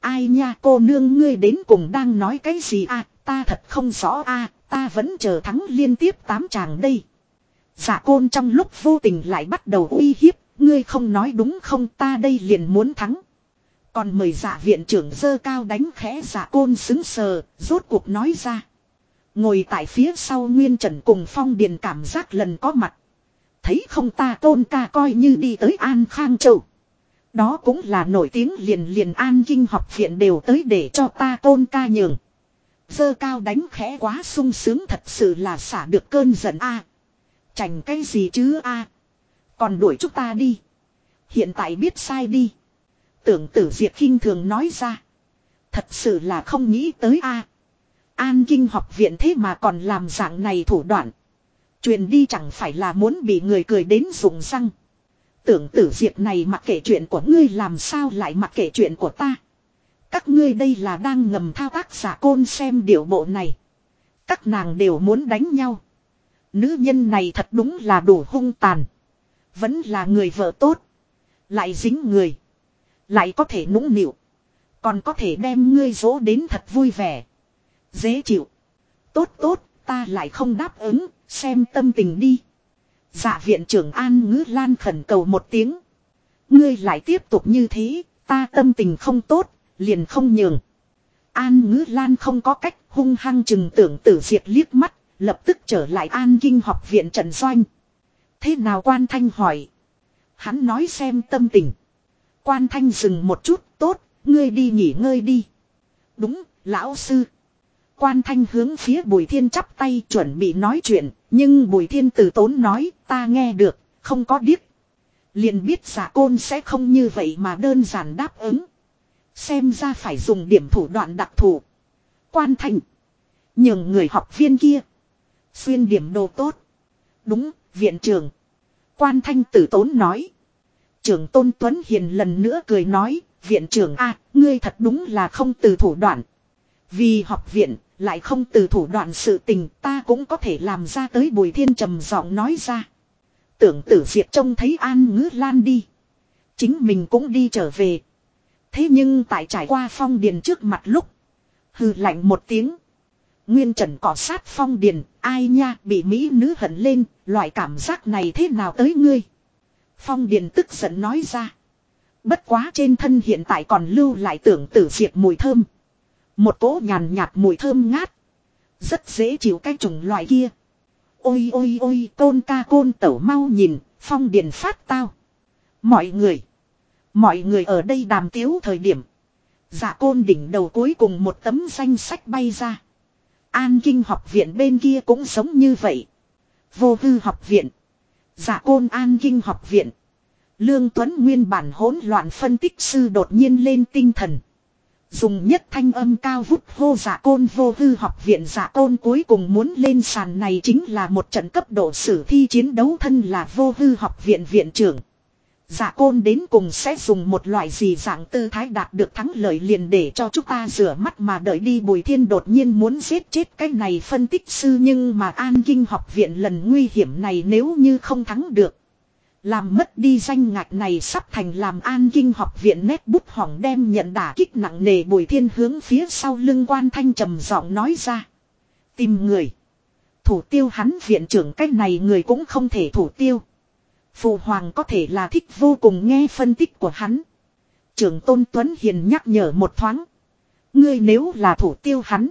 Ai nha cô nương ngươi đến cùng đang nói cái gì à, ta thật không rõ a ta vẫn chờ thắng liên tiếp tám chàng đây. Giả côn trong lúc vô tình lại bắt đầu uy hiếp, ngươi không nói đúng không ta đây liền muốn thắng. Còn mời giả viện trưởng dơ cao đánh khẽ giả côn xứng sờ, rốt cuộc nói ra. Ngồi tại phía sau Nguyên Trần cùng Phong Điền cảm giác lần có mặt. Thấy không ta tôn ca coi như đi tới An Khang Châu. Đó cũng là nổi tiếng liền liền An Kinh học viện đều tới để cho ta tôn ca nhường. Dơ cao đánh khẽ quá sung sướng thật sự là xả được cơn giận a. À, Chành cái gì chứ a? Còn đuổi chúng ta đi. Hiện tại biết sai đi. Tưởng tử diệt khinh thường nói ra. Thật sự là không nghĩ tới a. An kinh học viện thế mà còn làm dạng này thủ đoạn. Truyền đi chẳng phải là muốn bị người cười đến rụng răng. Tưởng tử diệp này mặc kể chuyện của ngươi làm sao lại mặc kể chuyện của ta. Các ngươi đây là đang ngầm thao tác giả côn xem điệu bộ này. Các nàng đều muốn đánh nhau. Nữ nhân này thật đúng là đủ hung tàn. Vẫn là người vợ tốt. Lại dính người. Lại có thể nũng nịu. Còn có thể đem ngươi dỗ đến thật vui vẻ. Dễ chịu. Tốt tốt, ta lại không đáp ứng, xem tâm tình đi. Dạ viện trưởng An Ngữ Lan khẩn cầu một tiếng. Ngươi lại tiếp tục như thế, ta tâm tình không tốt, liền không nhường. An Ngữ Lan không có cách hung hăng chừng tưởng tử diệt liếc mắt, lập tức trở lại An Kinh học viện Trần Doanh. Thế nào quan thanh hỏi? Hắn nói xem tâm tình. Quan thanh dừng một chút, tốt, ngươi đi nghỉ ngơi đi. Đúng, lão sư. Quan thanh hướng phía bùi thiên chắp tay chuẩn bị nói chuyện, nhưng bùi thiên tử tốn nói, ta nghe được, không có điếc. Liền biết giả côn sẽ không như vậy mà đơn giản đáp ứng. Xem ra phải dùng điểm thủ đoạn đặc thù. Quan thành. Nhường người học viên kia. Xuyên điểm đồ tốt. Đúng, viện trưởng. Quan thanh tử tốn nói. Trưởng Tôn Tuấn Hiền lần nữa cười nói, viện trưởng a ngươi thật đúng là không từ thủ đoạn. Vì học viện, lại không từ thủ đoạn sự tình ta cũng có thể làm ra tới bùi thiên trầm giọng nói ra. Tưởng tử diệt trông thấy an ngữ lan đi. Chính mình cũng đi trở về. Thế nhưng tại trải qua phong điền trước mặt lúc. Hừ lạnh một tiếng. Nguyên trần cỏ sát phong điền, ai nha bị Mỹ nữ hận lên, loại cảm giác này thế nào tới ngươi. Phong điền tức giận nói ra. Bất quá trên thân hiện tại còn lưu lại tưởng tử diệt mùi thơm. Một cỗ nhàn nhạt mùi thơm ngát. Rất dễ chịu cái chủng loại kia. Ôi ôi ôi tôn ca côn tẩu mau nhìn, phong điền phát tao. Mọi người. Mọi người ở đây đàm tiếu thời điểm. Dạ côn đỉnh đầu cuối cùng một tấm danh sách bay ra. An kinh học viện bên kia cũng sống như vậy. Vô hư học viện. Dạ côn an kinh học viện. Lương Tuấn nguyên bản hỗn loạn phân tích sư đột nhiên lên tinh thần. Dùng nhất thanh âm cao vút hô giả côn vô hư học viện giả côn cuối cùng muốn lên sàn này chính là một trận cấp độ sử thi chiến đấu thân là vô hư học viện viện trưởng. Giả côn đến cùng sẽ dùng một loại gì dạng tư thái đạt được thắng lợi liền để cho chúng ta rửa mắt mà đợi đi bùi thiên đột nhiên muốn giết chết cái này phân tích sư nhưng mà an kinh học viện lần nguy hiểm này nếu như không thắng được. Làm mất đi danh ngạch này sắp thành làm an kinh học viện nét bút hỏng đem nhận đả kích nặng nề bùi thiên hướng phía sau lưng quan thanh trầm giọng nói ra. Tìm người. Thủ tiêu hắn viện trưởng cách này người cũng không thể thủ tiêu. Phụ hoàng có thể là thích vô cùng nghe phân tích của hắn. Trưởng Tôn Tuấn Hiền nhắc nhở một thoáng. Ngươi nếu là thủ tiêu hắn.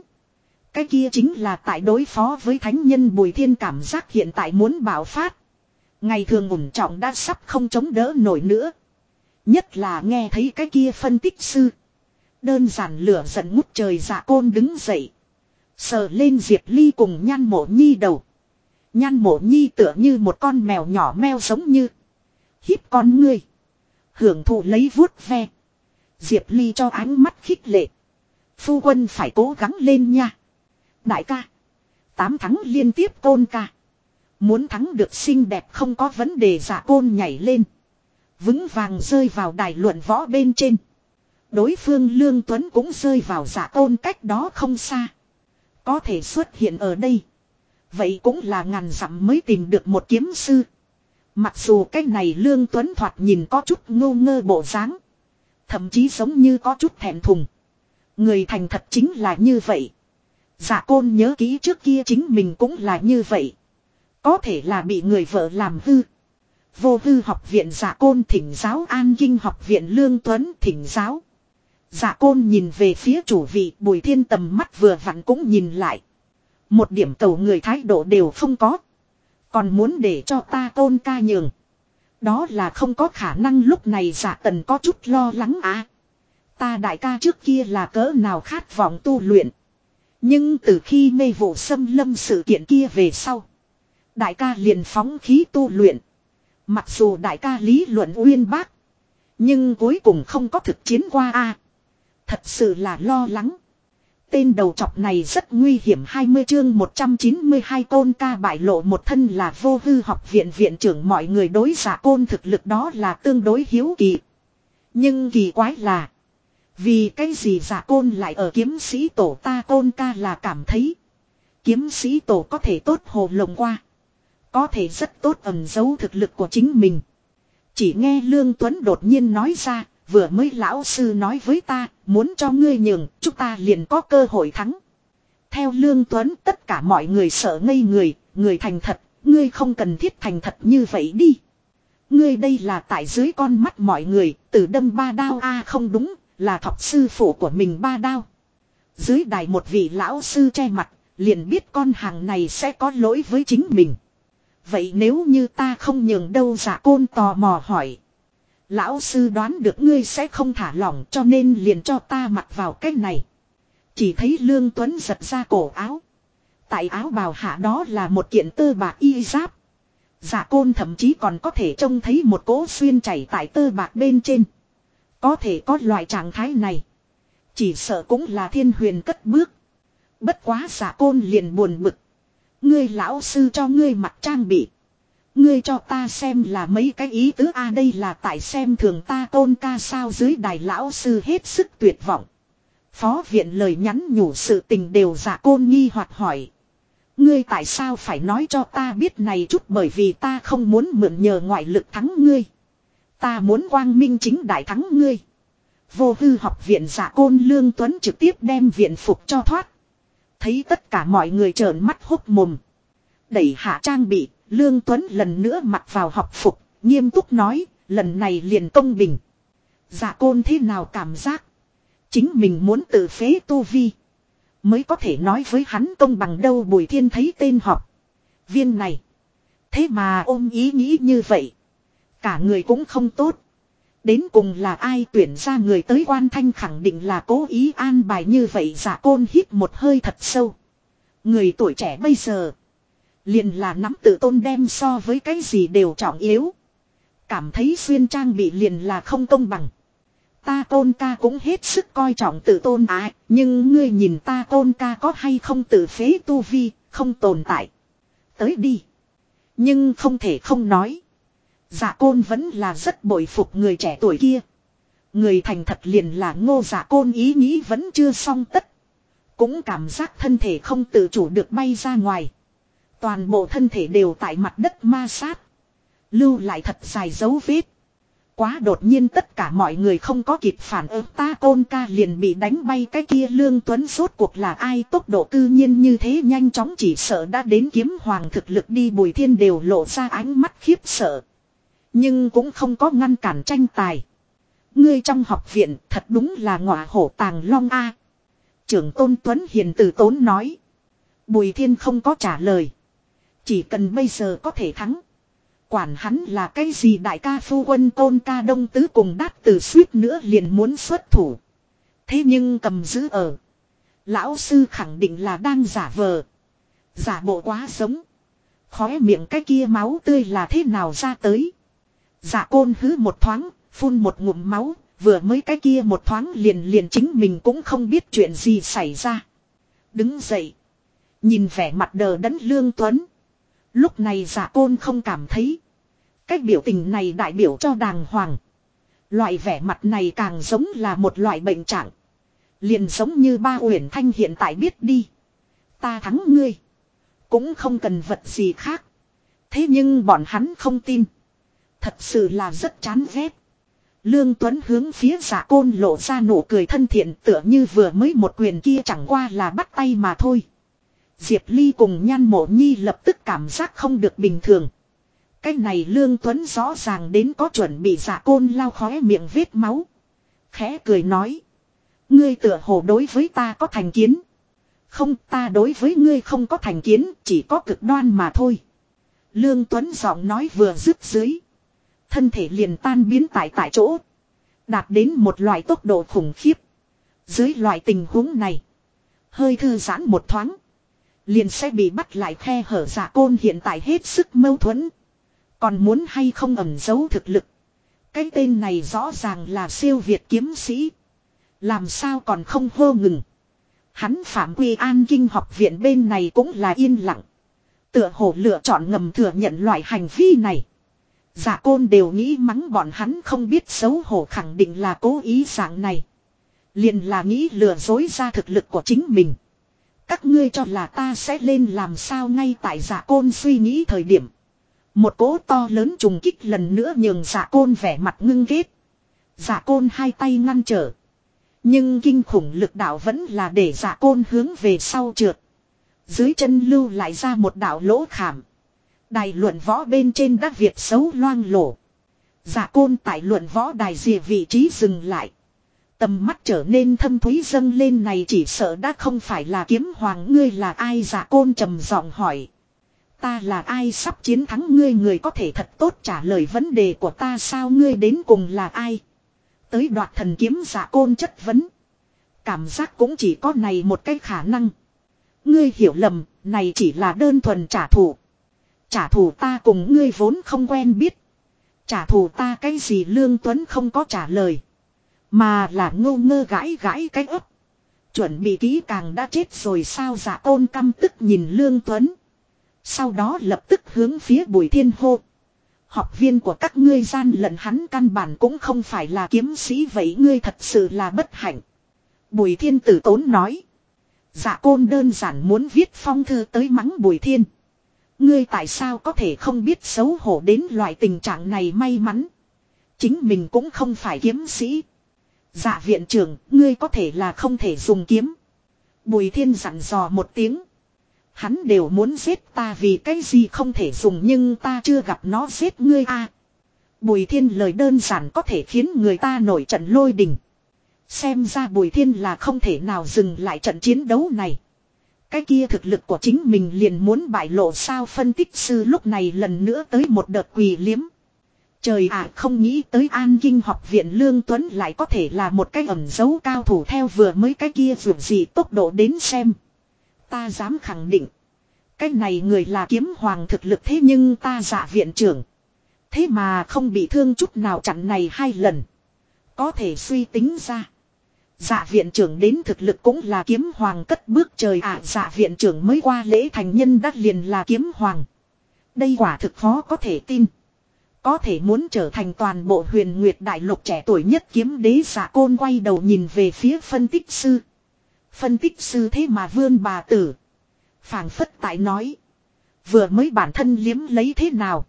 Cái kia chính là tại đối phó với thánh nhân Bùi Thiên cảm giác hiện tại muốn bảo phát. Ngày thường ủng trọng đã sắp không chống đỡ nổi nữa. Nhất là nghe thấy cái kia phân tích sư. Đơn giản lửa giận ngút trời giả côn đứng dậy. Sờ lên Diệp Ly cùng nhan mộ nhi đầu. Nhan mộ nhi tựa như một con mèo nhỏ meo giống như. Híp con ngươi. Hưởng thụ lấy vuốt ve. Diệp Ly cho ánh mắt khích lệ. Phu quân phải cố gắng lên nha. Đại ca. Tám thắng liên tiếp tôn ca. Muốn thắng được xinh đẹp không có vấn đề giả côn nhảy lên. Vững vàng rơi vào đài luận võ bên trên. Đối phương Lương Tuấn cũng rơi vào giả côn cách đó không xa. Có thể xuất hiện ở đây. Vậy cũng là ngàn dặm mới tìm được một kiếm sư. Mặc dù cái này Lương Tuấn thoạt nhìn có chút ngô ngơ bộ dáng, Thậm chí giống như có chút thẹn thùng. Người thành thật chính là như vậy. Giả côn nhớ kỹ trước kia chính mình cũng là như vậy. Có thể là bị người vợ làm hư. Vô hư học viện giả côn thỉnh giáo an kinh học viện lương tuấn thỉnh giáo. Giả côn nhìn về phía chủ vị, bùi thiên tầm mắt vừa vặn cũng nhìn lại. Một điểm cầu người thái độ đều không có. Còn muốn để cho ta tôn ca nhường. Đó là không có khả năng lúc này giả tần có chút lo lắng à. Ta đại ca trước kia là cỡ nào khát vọng tu luyện. Nhưng từ khi mê vụ xâm lâm sự kiện kia về sau. Đại ca liền phóng khí tu luyện. Mặc dù đại ca lý luận uyên bác. Nhưng cuối cùng không có thực chiến qua a Thật sự là lo lắng. Tên đầu chọc này rất nguy hiểm 20 chương 192 côn ca bại lộ một thân là vô hư học viện viện trưởng mọi người đối giả côn thực lực đó là tương đối hiếu kỳ. Nhưng kỳ quái là. Vì cái gì giả côn lại ở kiếm sĩ tổ ta côn ca là cảm thấy. Kiếm sĩ tổ có thể tốt hồ lồng qua. Có thể rất tốt ẩn giấu thực lực của chính mình. Chỉ nghe Lương Tuấn đột nhiên nói ra, vừa mới lão sư nói với ta, muốn cho ngươi nhường, chúng ta liền có cơ hội thắng. Theo Lương Tuấn tất cả mọi người sợ ngây người, người thành thật, ngươi không cần thiết thành thật như vậy đi. Ngươi đây là tại dưới con mắt mọi người, từ đâm ba đao a không đúng, là thọc sư phụ của mình ba đao. Dưới đài một vị lão sư che mặt, liền biết con hàng này sẽ có lỗi với chính mình. Vậy nếu như ta không nhường đâu giả côn tò mò hỏi. Lão sư đoán được ngươi sẽ không thả lỏng cho nên liền cho ta mặc vào cái này. Chỉ thấy Lương Tuấn giật ra cổ áo. Tại áo bào hạ đó là một kiện tơ bạc y giáp. Giả côn thậm chí còn có thể trông thấy một cỗ xuyên chảy tại tơ bạc bên trên. Có thể có loại trạng thái này. Chỉ sợ cũng là thiên huyền cất bước. Bất quá giả côn liền buồn bực. Ngươi lão sư cho ngươi mặt trang bị. Ngươi cho ta xem là mấy cái ý tứ a đây là tại xem thường ta tôn ca sao dưới đài lão sư hết sức tuyệt vọng. Phó viện lời nhắn nhủ sự tình đều giả côn nghi hoặc hỏi. Ngươi tại sao phải nói cho ta biết này chút bởi vì ta không muốn mượn nhờ ngoại lực thắng ngươi. Ta muốn quang minh chính đại thắng ngươi. Vô hư học viện giả côn lương tuấn trực tiếp đem viện phục cho thoát. Thấy tất cả mọi người trợn mắt hốc mồm. Đẩy hạ trang bị, Lương Tuấn lần nữa mặc vào học phục, nghiêm túc nói, lần này liền công bình. Dạ côn thế nào cảm giác? Chính mình muốn tự phế tu vi. Mới có thể nói với hắn công bằng đâu Bùi Thiên thấy tên họp. Viên này. Thế mà ôm ý nghĩ như vậy. Cả người cũng không tốt. Đến cùng là ai tuyển ra người tới quan thanh khẳng định là cố ý an bài như vậy giả côn hít một hơi thật sâu. Người tuổi trẻ bây giờ. Liền là nắm tự tôn đem so với cái gì đều trọng yếu. Cảm thấy xuyên trang bị liền là không công bằng. Ta tôn ca cũng hết sức coi trọng tự tôn ái, nhưng ngươi nhìn ta tôn ca có hay không tự phế tu vi, không tồn tại. Tới đi. Nhưng không thể không nói. Dạ côn vẫn là rất bội phục người trẻ tuổi kia. Người thành thật liền là ngô dạ côn ý nghĩ vẫn chưa xong tất. Cũng cảm giác thân thể không tự chủ được bay ra ngoài. Toàn bộ thân thể đều tại mặt đất ma sát. Lưu lại thật dài dấu vết. Quá đột nhiên tất cả mọi người không có kịp phản ứng, ta côn ca liền bị đánh bay, cái kia lương tuấn suốt cuộc là ai tốc độ cư nhiên như thế nhanh chóng chỉ sợ đã đến kiếm hoàng thực lực đi, bùi thiên đều lộ ra ánh mắt khiếp sợ. Nhưng cũng không có ngăn cản tranh tài. Ngươi trong học viện thật đúng là ngọa hổ tàng long A. Trưởng tôn tuấn hiền từ tốn nói. Bùi thiên không có trả lời. Chỉ cần bây giờ có thể thắng. Quản hắn là cái gì đại ca phu quân tôn ca đông tứ cùng đát từ suýt nữa liền muốn xuất thủ. Thế nhưng cầm giữ ở. Lão sư khẳng định là đang giả vờ. Giả bộ quá sống. Khóe miệng cái kia máu tươi là thế nào ra tới dạ côn hứ một thoáng, phun một ngụm máu, vừa mới cái kia một thoáng liền liền chính mình cũng không biết chuyện gì xảy ra. Đứng dậy. Nhìn vẻ mặt đờ đẫn lương tuấn. Lúc này giả côn không cảm thấy. Cách biểu tình này đại biểu cho đàng hoàng. Loại vẻ mặt này càng giống là một loại bệnh trạng. Liền giống như ba uyển thanh hiện tại biết đi. Ta thắng ngươi. Cũng không cần vật gì khác. Thế nhưng bọn hắn không tin. Thật sự là rất chán ghét. Lương Tuấn hướng phía giả côn lộ ra nụ cười thân thiện tựa như vừa mới một quyền kia chẳng qua là bắt tay mà thôi. Diệp Ly cùng nhan mộ nhi lập tức cảm giác không được bình thường. Cái này Lương Tuấn rõ ràng đến có chuẩn bị giả côn lao khóe miệng vết máu. Khẽ cười nói. Ngươi tựa hồ đối với ta có thành kiến. Không, ta đối với ngươi không có thành kiến, chỉ có cực đoan mà thôi. Lương Tuấn giọng nói vừa dứt dưới. Thân thể liền tan biến tại tại chỗ. Đạt đến một loại tốc độ khủng khiếp. Dưới loại tình huống này. Hơi thư giãn một thoáng. Liền sẽ bị bắt lại khe hở giả côn hiện tại hết sức mâu thuẫn. Còn muốn hay không ẩn giấu thực lực. Cái tên này rõ ràng là siêu việt kiếm sĩ. Làm sao còn không hô ngừng. Hắn phạm quy an kinh học viện bên này cũng là yên lặng. Tựa hồ lựa chọn ngầm thừa nhận loại hành vi này. Giả côn đều nghĩ mắng bọn hắn không biết xấu hổ khẳng định là cố ý dạng này. Liền là nghĩ lừa dối ra thực lực của chính mình. Các ngươi cho là ta sẽ lên làm sao ngay tại giả côn suy nghĩ thời điểm. Một cỗ to lớn trùng kích lần nữa nhường giả côn vẻ mặt ngưng ghét. Giả côn hai tay ngăn trở. Nhưng kinh khủng lực đạo vẫn là để giả côn hướng về sau trượt. Dưới chân lưu lại ra một đạo lỗ khảm. Đài luận võ bên trên đắc Việt xấu loang lổ. Giả côn tại luận võ đài dìa vị trí dừng lại. Tầm mắt trở nên thâm thúy dâng lên này chỉ sợ đã không phải là kiếm hoàng ngươi là ai giả côn trầm giọng hỏi. Ta là ai sắp chiến thắng ngươi người có thể thật tốt trả lời vấn đề của ta sao ngươi đến cùng là ai. Tới đoạt thần kiếm giả côn chất vấn. Cảm giác cũng chỉ có này một cái khả năng. Ngươi hiểu lầm, này chỉ là đơn thuần trả thù. Trả thù ta cùng ngươi vốn không quen biết. Trả thù ta cái gì Lương Tuấn không có trả lời. Mà là ngô ngơ gãi gãi cái ấp. Chuẩn bị kỹ càng đã chết rồi sao giả tôn căm tức nhìn Lương Tuấn. Sau đó lập tức hướng phía Bùi Thiên hô. Học viên của các ngươi gian lận hắn căn bản cũng không phải là kiếm sĩ vậy ngươi thật sự là bất hạnh. Bùi Thiên tử tốn nói. Dạ côn đơn giản muốn viết phong thư tới mắng Bùi Thiên. Ngươi tại sao có thể không biết xấu hổ đến loại tình trạng này may mắn. Chính mình cũng không phải kiếm sĩ. Dạ viện trưởng, ngươi có thể là không thể dùng kiếm. Bùi thiên dặn dò một tiếng. Hắn đều muốn giết ta vì cái gì không thể dùng nhưng ta chưa gặp nó giết ngươi a. Bùi thiên lời đơn giản có thể khiến người ta nổi trận lôi đình. Xem ra bùi thiên là không thể nào dừng lại trận chiến đấu này. Cái kia thực lực của chính mình liền muốn bại lộ sao phân tích sư lúc này lần nữa tới một đợt quỳ liếm. Trời ạ, không nghĩ tới an kinh học viện Lương Tuấn lại có thể là một cái ẩn dấu cao thủ theo vừa mới cái kia vượt gì tốc độ đến xem. Ta dám khẳng định. Cái này người là kiếm hoàng thực lực thế nhưng ta giả viện trưởng. Thế mà không bị thương chút nào chặn này hai lần. Có thể suy tính ra. Dạ viện trưởng đến thực lực cũng là kiếm hoàng cất bước trời ạ à, dạ viện trưởng mới qua lễ thành nhân đắc liền là kiếm hoàng. Đây quả thực khó có thể tin. Có thể muốn trở thành toàn bộ huyền nguyệt đại lục trẻ tuổi nhất kiếm đế giả côn quay đầu nhìn về phía phân tích sư. Phân tích sư thế mà vươn bà tử. phảng phất tại nói. Vừa mới bản thân liếm lấy thế nào.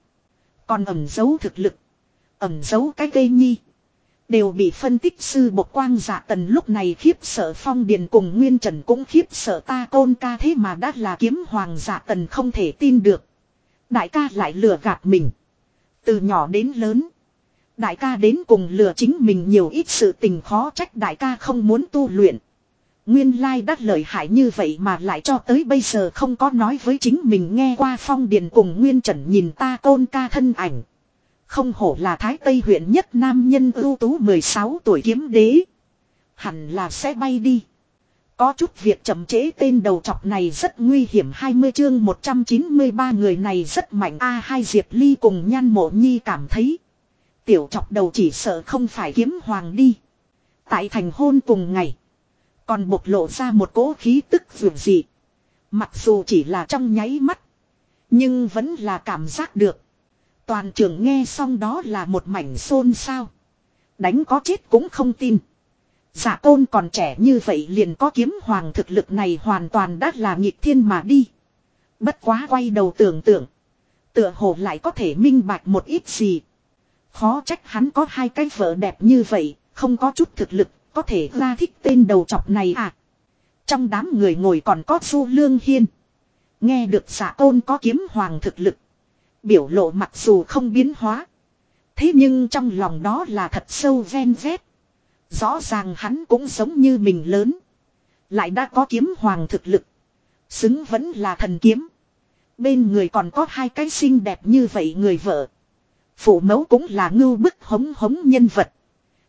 Còn ẩn giấu thực lực. Ẩn giấu cái cây nhi. Đều bị phân tích sư bộc quang giả tần lúc này khiếp sợ phong điền cùng nguyên trần cũng khiếp sợ ta côn ca thế mà đã là kiếm hoàng giả tần không thể tin được. Đại ca lại lừa gạt mình. Từ nhỏ đến lớn. Đại ca đến cùng lừa chính mình nhiều ít sự tình khó trách đại ca không muốn tu luyện. Nguyên lai đắt lợi hại như vậy mà lại cho tới bây giờ không có nói với chính mình nghe qua phong điền cùng Nguyên Trần nhìn ta côn ca thân ảnh. Không hổ là Thái Tây huyện nhất nam nhân ưu tú 16 tuổi kiếm đế. Hẳn là sẽ bay đi. Có chút việc chậm chế tên đầu chọc này rất nguy hiểm 20 chương 193 người này rất mạnh a hai Diệp Ly cùng nhan mộ nhi cảm thấy. Tiểu chọc đầu chỉ sợ không phải kiếm hoàng đi. Tại thành hôn cùng ngày. Còn bộc lộ ra một cỗ khí tức vượt dị. Mặc dù chỉ là trong nháy mắt. Nhưng vẫn là cảm giác được. Toàn trường nghe xong đó là một mảnh xôn xao. Đánh có chết cũng không tin. Dạ giả tôn còn trẻ như vậy liền có kiếm hoàng thực lực này hoàn toàn đã là nghịch thiên mà đi. Bất quá quay đầu tưởng tượng. Tựa hồ lại có thể minh bạch một ít gì. Khó trách hắn có hai cái vợ đẹp như vậy, không có chút thực lực, có thể ra thích tên đầu chọc này à. Trong đám người ngồi còn có Du Lương Hiên. Nghe được dạ giả tôn có kiếm hoàng thực lực. Biểu lộ mặc dù không biến hóa. Thế nhưng trong lòng đó là thật sâu ven vét. Rõ ràng hắn cũng giống như mình lớn. Lại đã có kiếm hoàng thực lực. Xứng vẫn là thần kiếm. Bên người còn có hai cái xinh đẹp như vậy người vợ. Phụ mẫu cũng là ngưu bức hống hống nhân vật.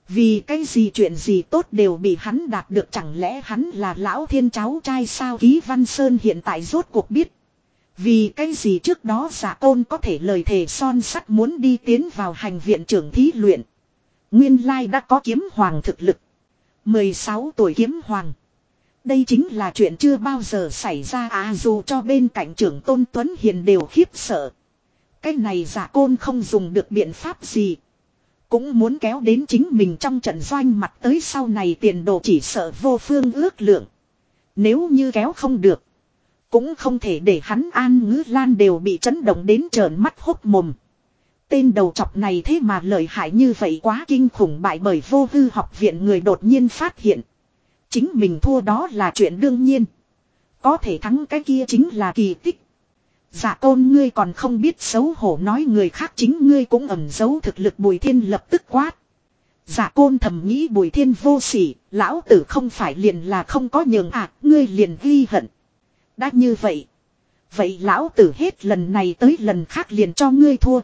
Vì cái gì chuyện gì tốt đều bị hắn đạt được chẳng lẽ hắn là lão thiên cháu trai sao ký văn sơn hiện tại rốt cuộc biết. Vì cái gì trước đó giả tôn có thể lời thề son sắt muốn đi tiến vào hành viện trưởng thí luyện. Nguyên lai đã có kiếm hoàng thực lực. 16 tuổi kiếm hoàng. Đây chính là chuyện chưa bao giờ xảy ra à dù cho bên cạnh trưởng Tôn Tuấn Hiền đều khiếp sợ. Cái này giả côn không dùng được biện pháp gì. Cũng muốn kéo đến chính mình trong trận doanh mặt tới sau này tiền đồ chỉ sợ vô phương ước lượng. Nếu như kéo không được. Cũng không thể để hắn an ngữ lan đều bị chấn động đến trợn mắt hốc mồm. Tên đầu chọc này thế mà lợi hại như vậy quá kinh khủng bại bởi vô hư học viện người đột nhiên phát hiện. Chính mình thua đó là chuyện đương nhiên. Có thể thắng cái kia chính là kỳ tích. Dạ tôn ngươi còn không biết xấu hổ nói người khác chính ngươi cũng ẩn giấu thực lực bùi thiên lập tức quát. Dạ côn thầm nghĩ bùi thiên vô sỉ, lão tử không phải liền là không có nhường à, ngươi liền ghi hận. Đã như vậy. Vậy lão tử hết lần này tới lần khác liền cho ngươi thua.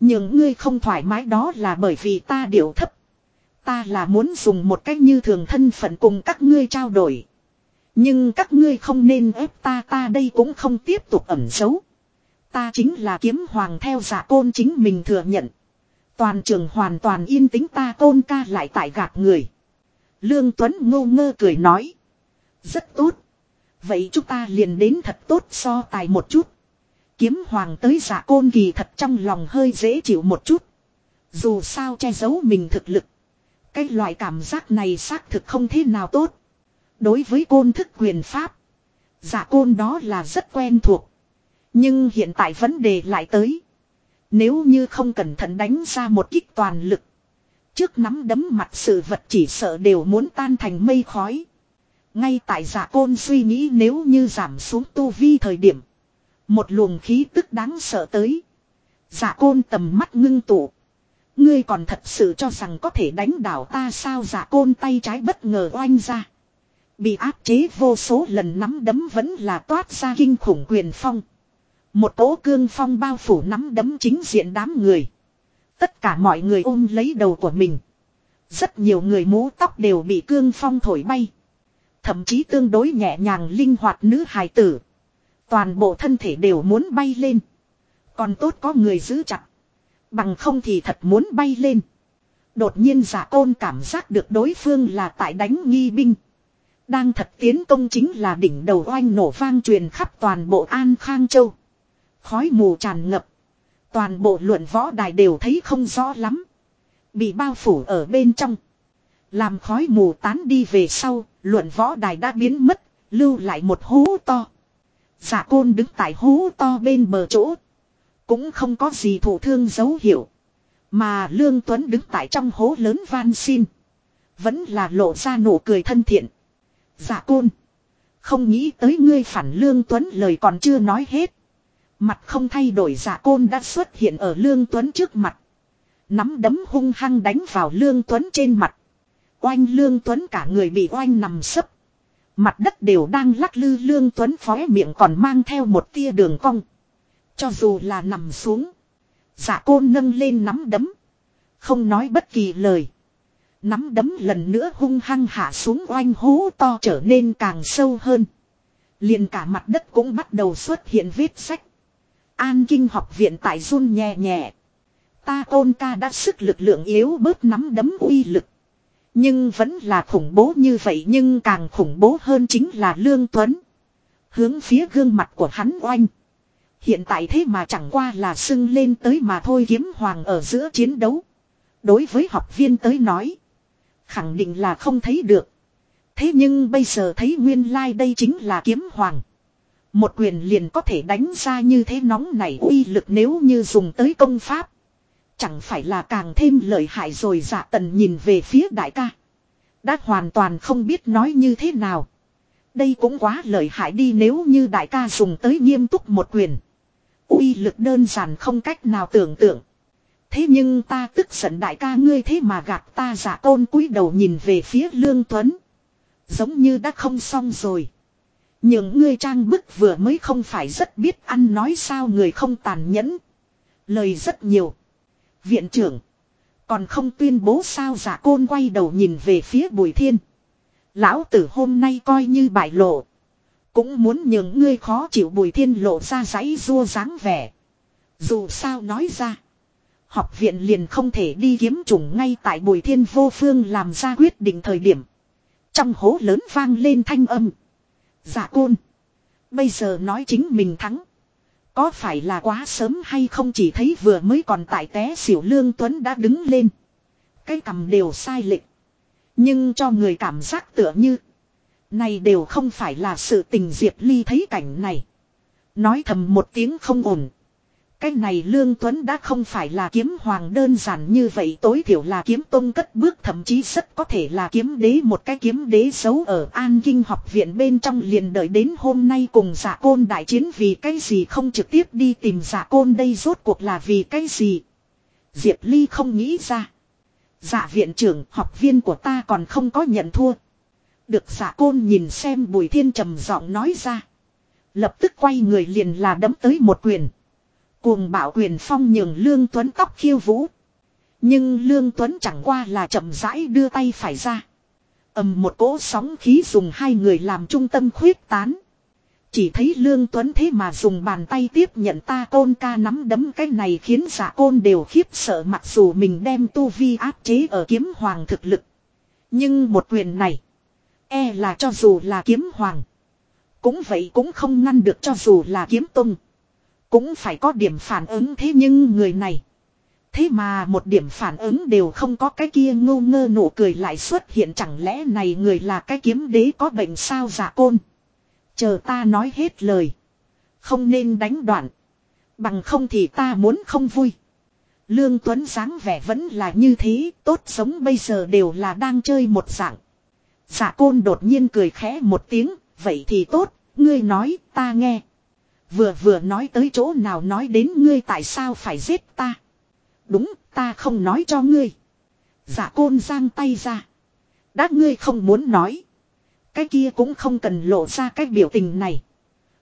Nhưng ngươi không thoải mái đó là bởi vì ta điệu thấp. Ta là muốn dùng một cách như thường thân phận cùng các ngươi trao đổi. Nhưng các ngươi không nên ép ta ta đây cũng không tiếp tục ẩn giấu. Ta chính là kiếm hoàng theo giả côn chính mình thừa nhận. Toàn trường hoàn toàn yên tĩnh ta tôn ca lại tại gạt người. Lương Tuấn ngô ngơ cười nói. Rất tốt. Vậy chúng ta liền đến thật tốt so tài một chút. Kiếm hoàng tới giả côn kỳ thật trong lòng hơi dễ chịu một chút. Dù sao che giấu mình thực lực. Cái loại cảm giác này xác thực không thế nào tốt. Đối với côn thức quyền pháp. Giả côn đó là rất quen thuộc. Nhưng hiện tại vấn đề lại tới. Nếu như không cẩn thận đánh ra một kích toàn lực. Trước nắm đấm mặt sự vật chỉ sợ đều muốn tan thành mây khói. Ngay tại giả côn suy nghĩ nếu như giảm xuống tu vi thời điểm. Một luồng khí tức đáng sợ tới. Giả côn tầm mắt ngưng tụ. Ngươi còn thật sự cho rằng có thể đánh đảo ta sao giả côn tay trái bất ngờ oanh ra. Bị áp chế vô số lần nắm đấm vẫn là toát ra kinh khủng quyền phong. Một cỗ cương phong bao phủ nắm đấm chính diện đám người. Tất cả mọi người ôm lấy đầu của mình. Rất nhiều người mũ tóc đều bị cương phong thổi bay. Thậm chí tương đối nhẹ nhàng linh hoạt nữ hài tử. Toàn bộ thân thể đều muốn bay lên. Còn tốt có người giữ chặt. Bằng không thì thật muốn bay lên. Đột nhiên giả côn cảm giác được đối phương là tại đánh nghi binh. Đang thật tiến công chính là đỉnh đầu oanh nổ vang truyền khắp toàn bộ An Khang Châu. Khói mù tràn ngập. Toàn bộ luận võ đài đều thấy không rõ lắm. Bị bao phủ ở bên trong. Làm khói mù tán đi về sau, luận võ đài đã biến mất, lưu lại một hố to. Giả côn đứng tại hố to bên bờ chỗ. Cũng không có gì thủ thương dấu hiệu. Mà Lương Tuấn đứng tại trong hố lớn van xin. Vẫn là lộ ra nụ cười thân thiện. Dạ côn. Không nghĩ tới ngươi phản Lương Tuấn lời còn chưa nói hết. Mặt không thay đổi dạ côn đã xuất hiện ở Lương Tuấn trước mặt. Nắm đấm hung hăng đánh vào Lương Tuấn trên mặt. Oanh Lương Tuấn cả người bị oanh nằm sấp. Mặt đất đều đang lắc lư Lương Tuấn phóe miệng còn mang theo một tia đường cong. Cho dù là nằm xuống. giả côn nâng lên nắm đấm. Không nói bất kỳ lời. Nắm đấm lần nữa hung hăng hạ xuống oanh hố to trở nên càng sâu hơn. liền cả mặt đất cũng bắt đầu xuất hiện vết sách. An kinh học viện tại run nhẹ nhẹ. Ta ôn ca đã sức lực lượng yếu bớt nắm đấm uy lực. Nhưng vẫn là khủng bố như vậy nhưng càng khủng bố hơn chính là Lương Tuấn. Hướng phía gương mặt của hắn oanh. Hiện tại thế mà chẳng qua là sưng lên tới mà thôi kiếm hoàng ở giữa chiến đấu. Đối với học viên tới nói. Khẳng định là không thấy được. Thế nhưng bây giờ thấy nguyên lai like đây chính là kiếm hoàng. Một quyền liền có thể đánh ra như thế nóng này uy lực nếu như dùng tới công pháp. Chẳng phải là càng thêm lợi hại rồi dạ tần nhìn về phía đại ca. Đã hoàn toàn không biết nói như thế nào. Đây cũng quá lợi hại đi nếu như đại ca dùng tới nghiêm túc một quyền. uy lực đơn giản không cách nào tưởng tượng. Thế nhưng ta tức giận đại ca ngươi thế mà gạt ta giả tôn cúi đầu nhìn về phía Lương Tuấn. Giống như đã không xong rồi. Những ngươi trang bức vừa mới không phải rất biết ăn nói sao người không tàn nhẫn. Lời rất nhiều. Viện trưởng. Còn không tuyên bố sao giả côn quay đầu nhìn về phía bùi thiên. Lão tử hôm nay coi như bại lộ. Cũng muốn nhường ngươi khó chịu bùi thiên lộ ra giấy rua dáng vẻ. Dù sao nói ra. Học viện liền không thể đi kiếm trùng ngay tại bùi thiên vô phương làm ra quyết định thời điểm. Trong hố lớn vang lên thanh âm. Dạ côn. Bây giờ nói chính mình thắng. Có phải là quá sớm hay không chỉ thấy vừa mới còn tại té xỉu lương tuấn đã đứng lên. Cái cầm đều sai lệch. Nhưng cho người cảm giác tựa như. Này đều không phải là sự tình Diệp Ly thấy cảnh này. Nói thầm một tiếng không ổn. Cái này Lương Tuấn đã không phải là kiếm hoàng đơn giản như vậy, tối thiểu là kiếm tôn cất bước, thậm chí rất có thể là kiếm đế, một cái kiếm đế xấu ở An Kinh học viện bên trong liền đợi đến hôm nay cùng giả côn đại chiến vì cái gì không trực tiếp đi tìm giả côn đây, rốt cuộc là vì cái gì. Diệp Ly không nghĩ ra. Giả viện trưởng, học viên của ta còn không có nhận thua. Được giả côn nhìn xem bùi thiên trầm giọng nói ra. Lập tức quay người liền là đấm tới một quyền. Cuồng bảo quyền phong nhường Lương Tuấn tóc khiêu vũ. Nhưng Lương Tuấn chẳng qua là chậm rãi đưa tay phải ra. ầm một cỗ sóng khí dùng hai người làm trung tâm khuyết tán. Chỉ thấy Lương Tuấn thế mà dùng bàn tay tiếp nhận ta côn ca nắm đấm cái này khiến giả côn đều khiếp sợ mặc dù mình đem tu vi áp chế ở kiếm hoàng thực lực. Nhưng một quyền này. E là cho dù là kiếm hoàng. Cũng vậy cũng không ngăn được cho dù là kiếm tung. Cũng phải có điểm phản ứng thế nhưng người này. Thế mà một điểm phản ứng đều không có cái kia ngô ngơ nụ cười lại xuất hiện chẳng lẽ này người là cái kiếm đế có bệnh sao giả côn. Chờ ta nói hết lời. Không nên đánh đoạn. Bằng không thì ta muốn không vui. Lương Tuấn dáng vẻ vẫn là như thế, tốt sống bây giờ đều là đang chơi một dạng. Giả côn đột nhiên cười khẽ một tiếng, vậy thì tốt, ngươi nói, ta nghe. Vừa vừa nói tới chỗ nào nói đến ngươi tại sao phải giết ta. Đúng, ta không nói cho ngươi. Giả côn giang tay ra. Đã ngươi không muốn nói. Cái kia cũng không cần lộ ra cái biểu tình này.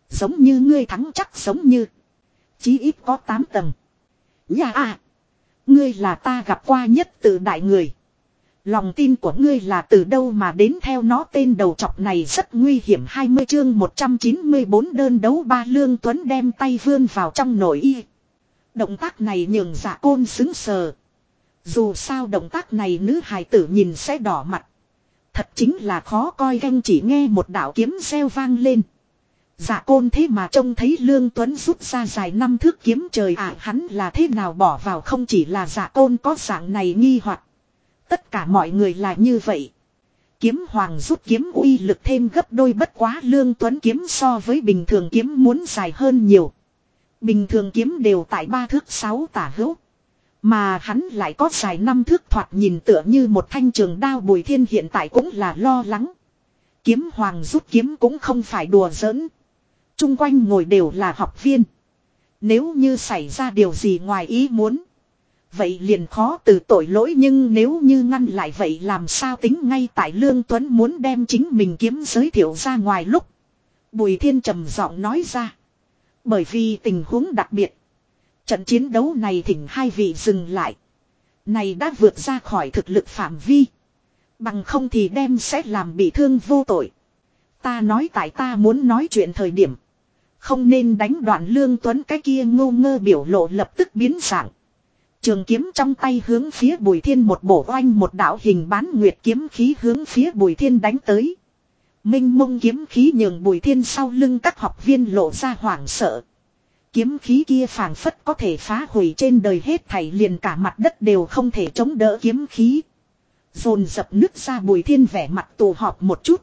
Giống như ngươi thắng chắc giống như. Chí ít có 8 tầng. Nhà à. Ngươi là ta gặp qua nhất từ đại người. Lòng tin của ngươi là từ đâu mà đến theo nó tên đầu chọc này rất nguy hiểm 20 chương 194 đơn đấu ba lương tuấn đem tay vươn vào trong nội y. Động tác này nhường dạ côn xứng sờ. Dù sao động tác này nữ hài tử nhìn sẽ đỏ mặt. Thật chính là khó coi ganh chỉ nghe một đạo kiếm xeo vang lên. Dạ côn thế mà trông thấy Lương Tuấn rút ra dài năm thước kiếm trời ạ à, hắn là thế nào bỏ vào không chỉ là dạ côn có dạng này nghi hoặc Tất cả mọi người là như vậy. Kiếm hoàng rút kiếm uy lực thêm gấp đôi bất quá lương tuấn kiếm so với bình thường kiếm muốn dài hơn nhiều. Bình thường kiếm đều tại ba thước sáu tả hữu. Mà hắn lại có dài năm thước thoạt nhìn tựa như một thanh trường đao bùi thiên hiện tại cũng là lo lắng. Kiếm hoàng rút kiếm cũng không phải đùa giỡn. Trung quanh ngồi đều là học viên. Nếu như xảy ra điều gì ngoài ý muốn. Vậy liền khó từ tội lỗi nhưng nếu như ngăn lại vậy làm sao tính ngay tại Lương Tuấn muốn đem chính mình kiếm giới thiệu ra ngoài lúc. Bùi Thiên trầm giọng nói ra. Bởi vì tình huống đặc biệt. Trận chiến đấu này thỉnh hai vị dừng lại. Này đã vượt ra khỏi thực lực phạm vi. Bằng không thì đem sẽ làm bị thương vô tội. Ta nói tại ta muốn nói chuyện thời điểm. Không nên đánh đoạn lương tuấn cái kia ngô ngơ biểu lộ lập tức biến dạng. Trường kiếm trong tay hướng phía bùi thiên một bổ oanh một đạo hình bán nguyệt kiếm khí hướng phía bùi thiên đánh tới. Minh mông kiếm khí nhường bùi thiên sau lưng các học viên lộ ra hoảng sợ. Kiếm khí kia phảng phất có thể phá hủy trên đời hết thảy liền cả mặt đất đều không thể chống đỡ kiếm khí. Dồn dập nứt ra bùi thiên vẻ mặt tù họp một chút.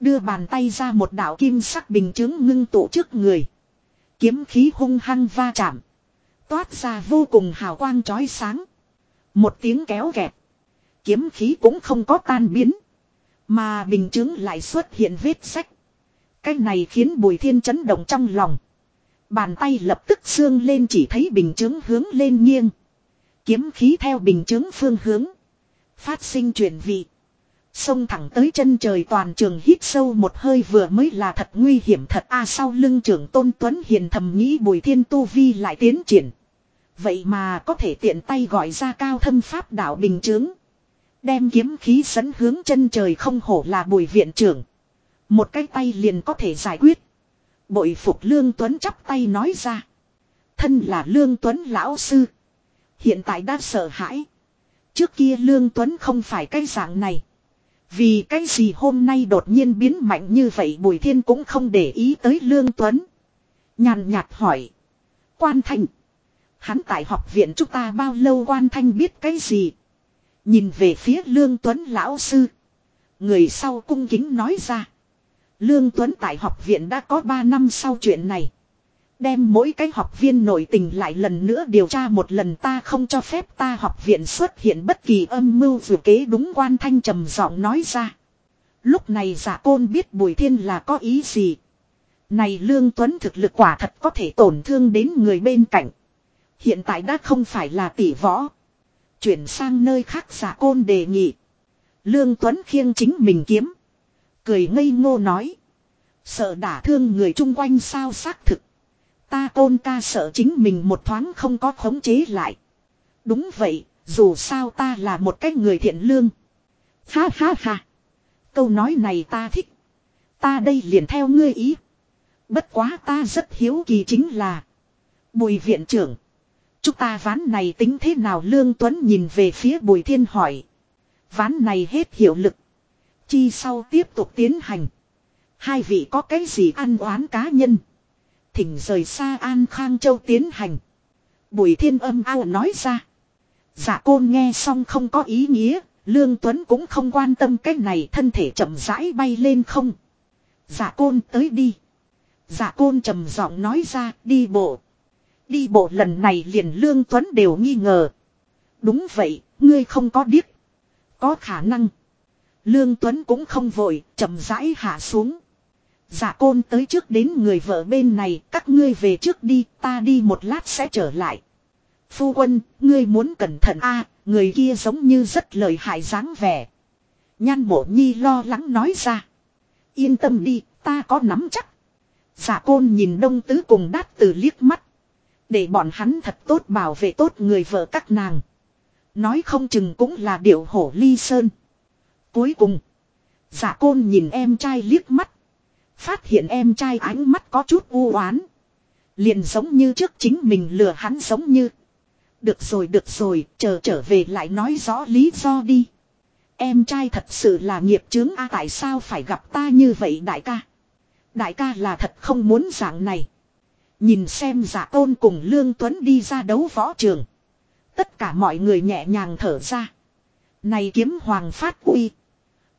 Đưa bàn tay ra một đạo kim sắc bình chứng ngưng tụ trước người. Kiếm khí hung hăng va chạm. Toát ra vô cùng hào quang chói sáng. Một tiếng kéo kẹt. Kiếm khí cũng không có tan biến. Mà bình chứng lại xuất hiện vết sách. Cái này khiến bùi thiên chấn động trong lòng. Bàn tay lập tức xương lên chỉ thấy bình chứng hướng lên nghiêng. Kiếm khí theo bình chứng phương hướng. Phát sinh chuyển vị. Xông thẳng tới chân trời toàn trường hít sâu một hơi vừa mới là thật nguy hiểm thật a, sau lưng trưởng tôn tuấn hiền thầm nghĩ bùi thiên tu vi lại tiến triển. Vậy mà có thể tiện tay gọi ra cao thâm pháp đạo bình chướng. Đem kiếm khí dẫn hướng chân trời không hổ là bùi viện trưởng. Một cái tay liền có thể giải quyết. Bội phục Lương Tuấn chắp tay nói ra. Thân là Lương Tuấn lão sư. Hiện tại đã sợ hãi. Trước kia Lương Tuấn không phải cái dạng này. Vì cái gì hôm nay đột nhiên biến mạnh như vậy Bùi Thiên cũng không để ý tới Lương Tuấn. Nhàn nhạt hỏi. Quan Thành. Hắn tại học viện chúng ta bao lâu Quan Thanh biết cái gì. Nhìn về phía Lương Tuấn lão sư. Người sau cung kính nói ra. Lương Tuấn tại học viện đã có 3 năm sau chuyện này. Đem mỗi cái học viên nổi tình lại lần nữa điều tra một lần ta không cho phép ta học viện xuất hiện bất kỳ âm mưu vừa kế đúng quan thanh trầm giọng nói ra. Lúc này giả côn biết Bùi Thiên là có ý gì. Này Lương Tuấn thực lực quả thật có thể tổn thương đến người bên cạnh. Hiện tại đã không phải là tỷ võ. Chuyển sang nơi khác giả côn đề nghị. Lương Tuấn khiêng chính mình kiếm. Cười ngây ngô nói. Sợ đả thương người chung quanh sao xác thực. Ta côn ca sợ chính mình một thoáng không có khống chế lại. Đúng vậy, dù sao ta là một cái người thiện lương. Ha ha ha. Câu nói này ta thích. Ta đây liền theo ngươi ý. Bất quá ta rất hiếu kỳ chính là. Bùi viện trưởng. Chúng ta ván này tính thế nào Lương Tuấn nhìn về phía Bùi Thiên hỏi. Ván này hết hiệu lực. Chi sau tiếp tục tiến hành. Hai vị có cái gì ăn oán cá nhân. Thỉnh rời xa An Khang Châu tiến hành. Bùi Thiên âm ao nói ra. Dạ côn nghe xong không có ý nghĩa. Lương Tuấn cũng không quan tâm cái này thân thể chậm rãi bay lên không. Dạ côn tới đi. Dạ côn trầm giọng nói ra đi bộ. Đi bộ lần này liền Lương Tuấn đều nghi ngờ. Đúng vậy, ngươi không có điếc. Có khả năng. Lương Tuấn cũng không vội, chậm rãi hạ xuống. giả côn tới trước đến người vợ bên này, các ngươi về trước đi, ta đi một lát sẽ trở lại. Phu quân, ngươi muốn cẩn thận a người kia giống như rất lời hại dáng vẻ. Nhan mộ nhi lo lắng nói ra. Yên tâm đi, ta có nắm chắc. giả côn nhìn đông tứ cùng đát từ liếc mắt. Để bọn hắn thật tốt bảo vệ tốt người vợ các nàng. Nói không chừng cũng là điệu hổ ly sơn. Cuối cùng. Giả côn nhìn em trai liếc mắt. Phát hiện em trai ánh mắt có chút u oán Liền giống như trước chính mình lừa hắn giống như. Được rồi được rồi, chờ trở về lại nói rõ lý do đi. Em trai thật sự là nghiệp chướng a tại sao phải gặp ta như vậy đại ca. Đại ca là thật không muốn dạng này. Nhìn xem giả tôn cùng Lương Tuấn đi ra đấu võ trường. Tất cả mọi người nhẹ nhàng thở ra. Này kiếm hoàng phát uy.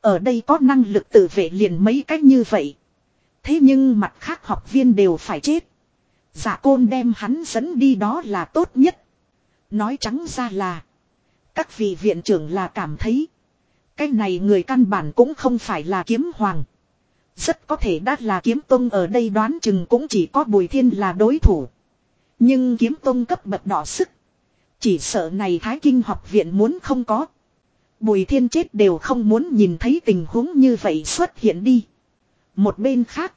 Ở đây có năng lực tự vệ liền mấy cách như vậy. Thế nhưng mặt khác học viên đều phải chết. Giả côn đem hắn dẫn đi đó là tốt nhất. Nói trắng ra là. Các vị viện trưởng là cảm thấy. Cái này người căn bản cũng không phải là kiếm hoàng. Rất có thể đã là kiếm tông ở đây đoán chừng cũng chỉ có bùi thiên là đối thủ. Nhưng kiếm tông cấp bậc đỏ sức. Chỉ sợ này thái kinh học viện muốn không có. Bùi thiên chết đều không muốn nhìn thấy tình huống như vậy xuất hiện đi. Một bên khác.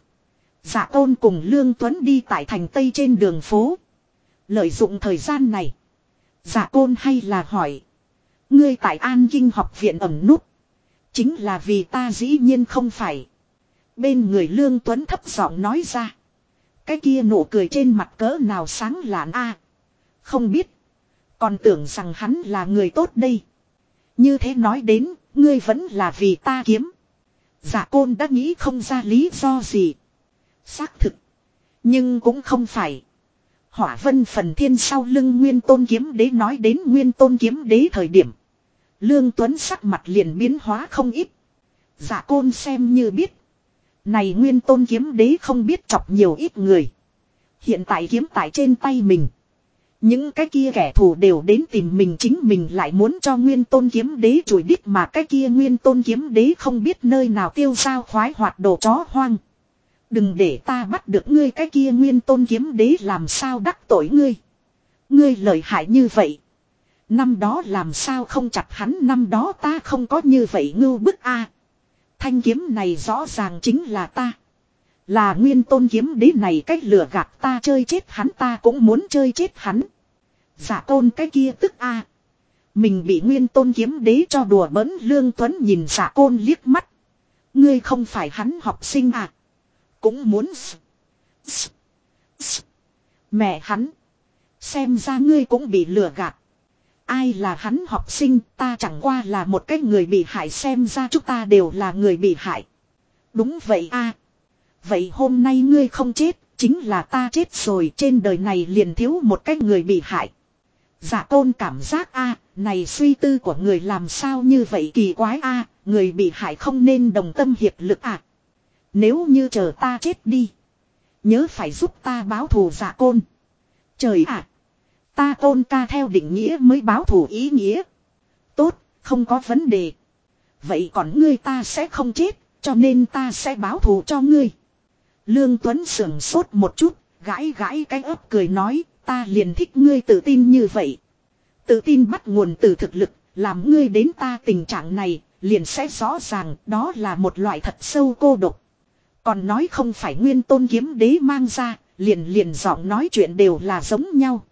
Giả tôn cùng Lương Tuấn đi tại thành Tây trên đường phố. Lợi dụng thời gian này. Dạ Giả côn hay là hỏi. Ngươi tại An Kinh học viện ẩm nút. Chính là vì ta dĩ nhiên không phải. Bên người Lương Tuấn thấp giọng nói ra. Cái kia nụ cười trên mặt cỡ nào sáng lạn a Không biết. Còn tưởng rằng hắn là người tốt đây. Như thế nói đến, ngươi vẫn là vì ta kiếm. Giả côn đã nghĩ không ra lý do gì. Xác thực. Nhưng cũng không phải. Hỏa vân phần thiên sau lưng nguyên tôn kiếm đế nói đến nguyên tôn kiếm đế thời điểm. Lương Tuấn sắc mặt liền biến hóa không ít. Giả côn xem như biết. Này nguyên tôn kiếm đế không biết chọc nhiều ít người. Hiện tại kiếm tại trên tay mình. Những cái kia kẻ thù đều đến tìm mình chính mình lại muốn cho nguyên tôn kiếm đế chùi đít mà cái kia nguyên tôn kiếm đế không biết nơi nào tiêu sao khoái hoạt đồ chó hoang. Đừng để ta bắt được ngươi cái kia nguyên tôn kiếm đế làm sao đắc tội ngươi. Ngươi lợi hại như vậy. Năm đó làm sao không chặt hắn, năm đó ta không có như vậy ngưu bức a Thanh kiếm này rõ ràng chính là ta. Là nguyên tôn kiếm đế này cách lừa gạt ta chơi chết hắn ta cũng muốn chơi chết hắn. Giả tôn cái kia tức a Mình bị nguyên tôn kiếm đế cho đùa bỡn lương tuấn nhìn dạ giả côn liếc mắt. Ngươi không phải hắn học sinh à. Cũng muốn. Mẹ hắn. Xem ra ngươi cũng bị lừa gạt. Ai là hắn học sinh ta chẳng qua là một cái người bị hại xem ra chúng ta đều là người bị hại. Đúng vậy a Vậy hôm nay ngươi không chết, chính là ta chết rồi trên đời này liền thiếu một cái người bị hại. Giả tôn cảm giác a này suy tư của người làm sao như vậy kỳ quái a người bị hại không nên đồng tâm hiệp lực à. Nếu như chờ ta chết đi. Nhớ phải giúp ta báo thù dạ giả côn. Trời ạ! Ta tôn ca theo định nghĩa mới báo thù ý nghĩa. Tốt, không có vấn đề. Vậy còn ngươi ta sẽ không chết, cho nên ta sẽ báo thù cho ngươi. Lương Tuấn sưởng sốt một chút, gãi gãi cái ấp cười nói, ta liền thích ngươi tự tin như vậy. Tự tin bắt nguồn từ thực lực, làm ngươi đến ta tình trạng này, liền sẽ rõ ràng đó là một loại thật sâu cô độc. Còn nói không phải nguyên tôn kiếm đế mang ra, liền liền giọng nói chuyện đều là giống nhau.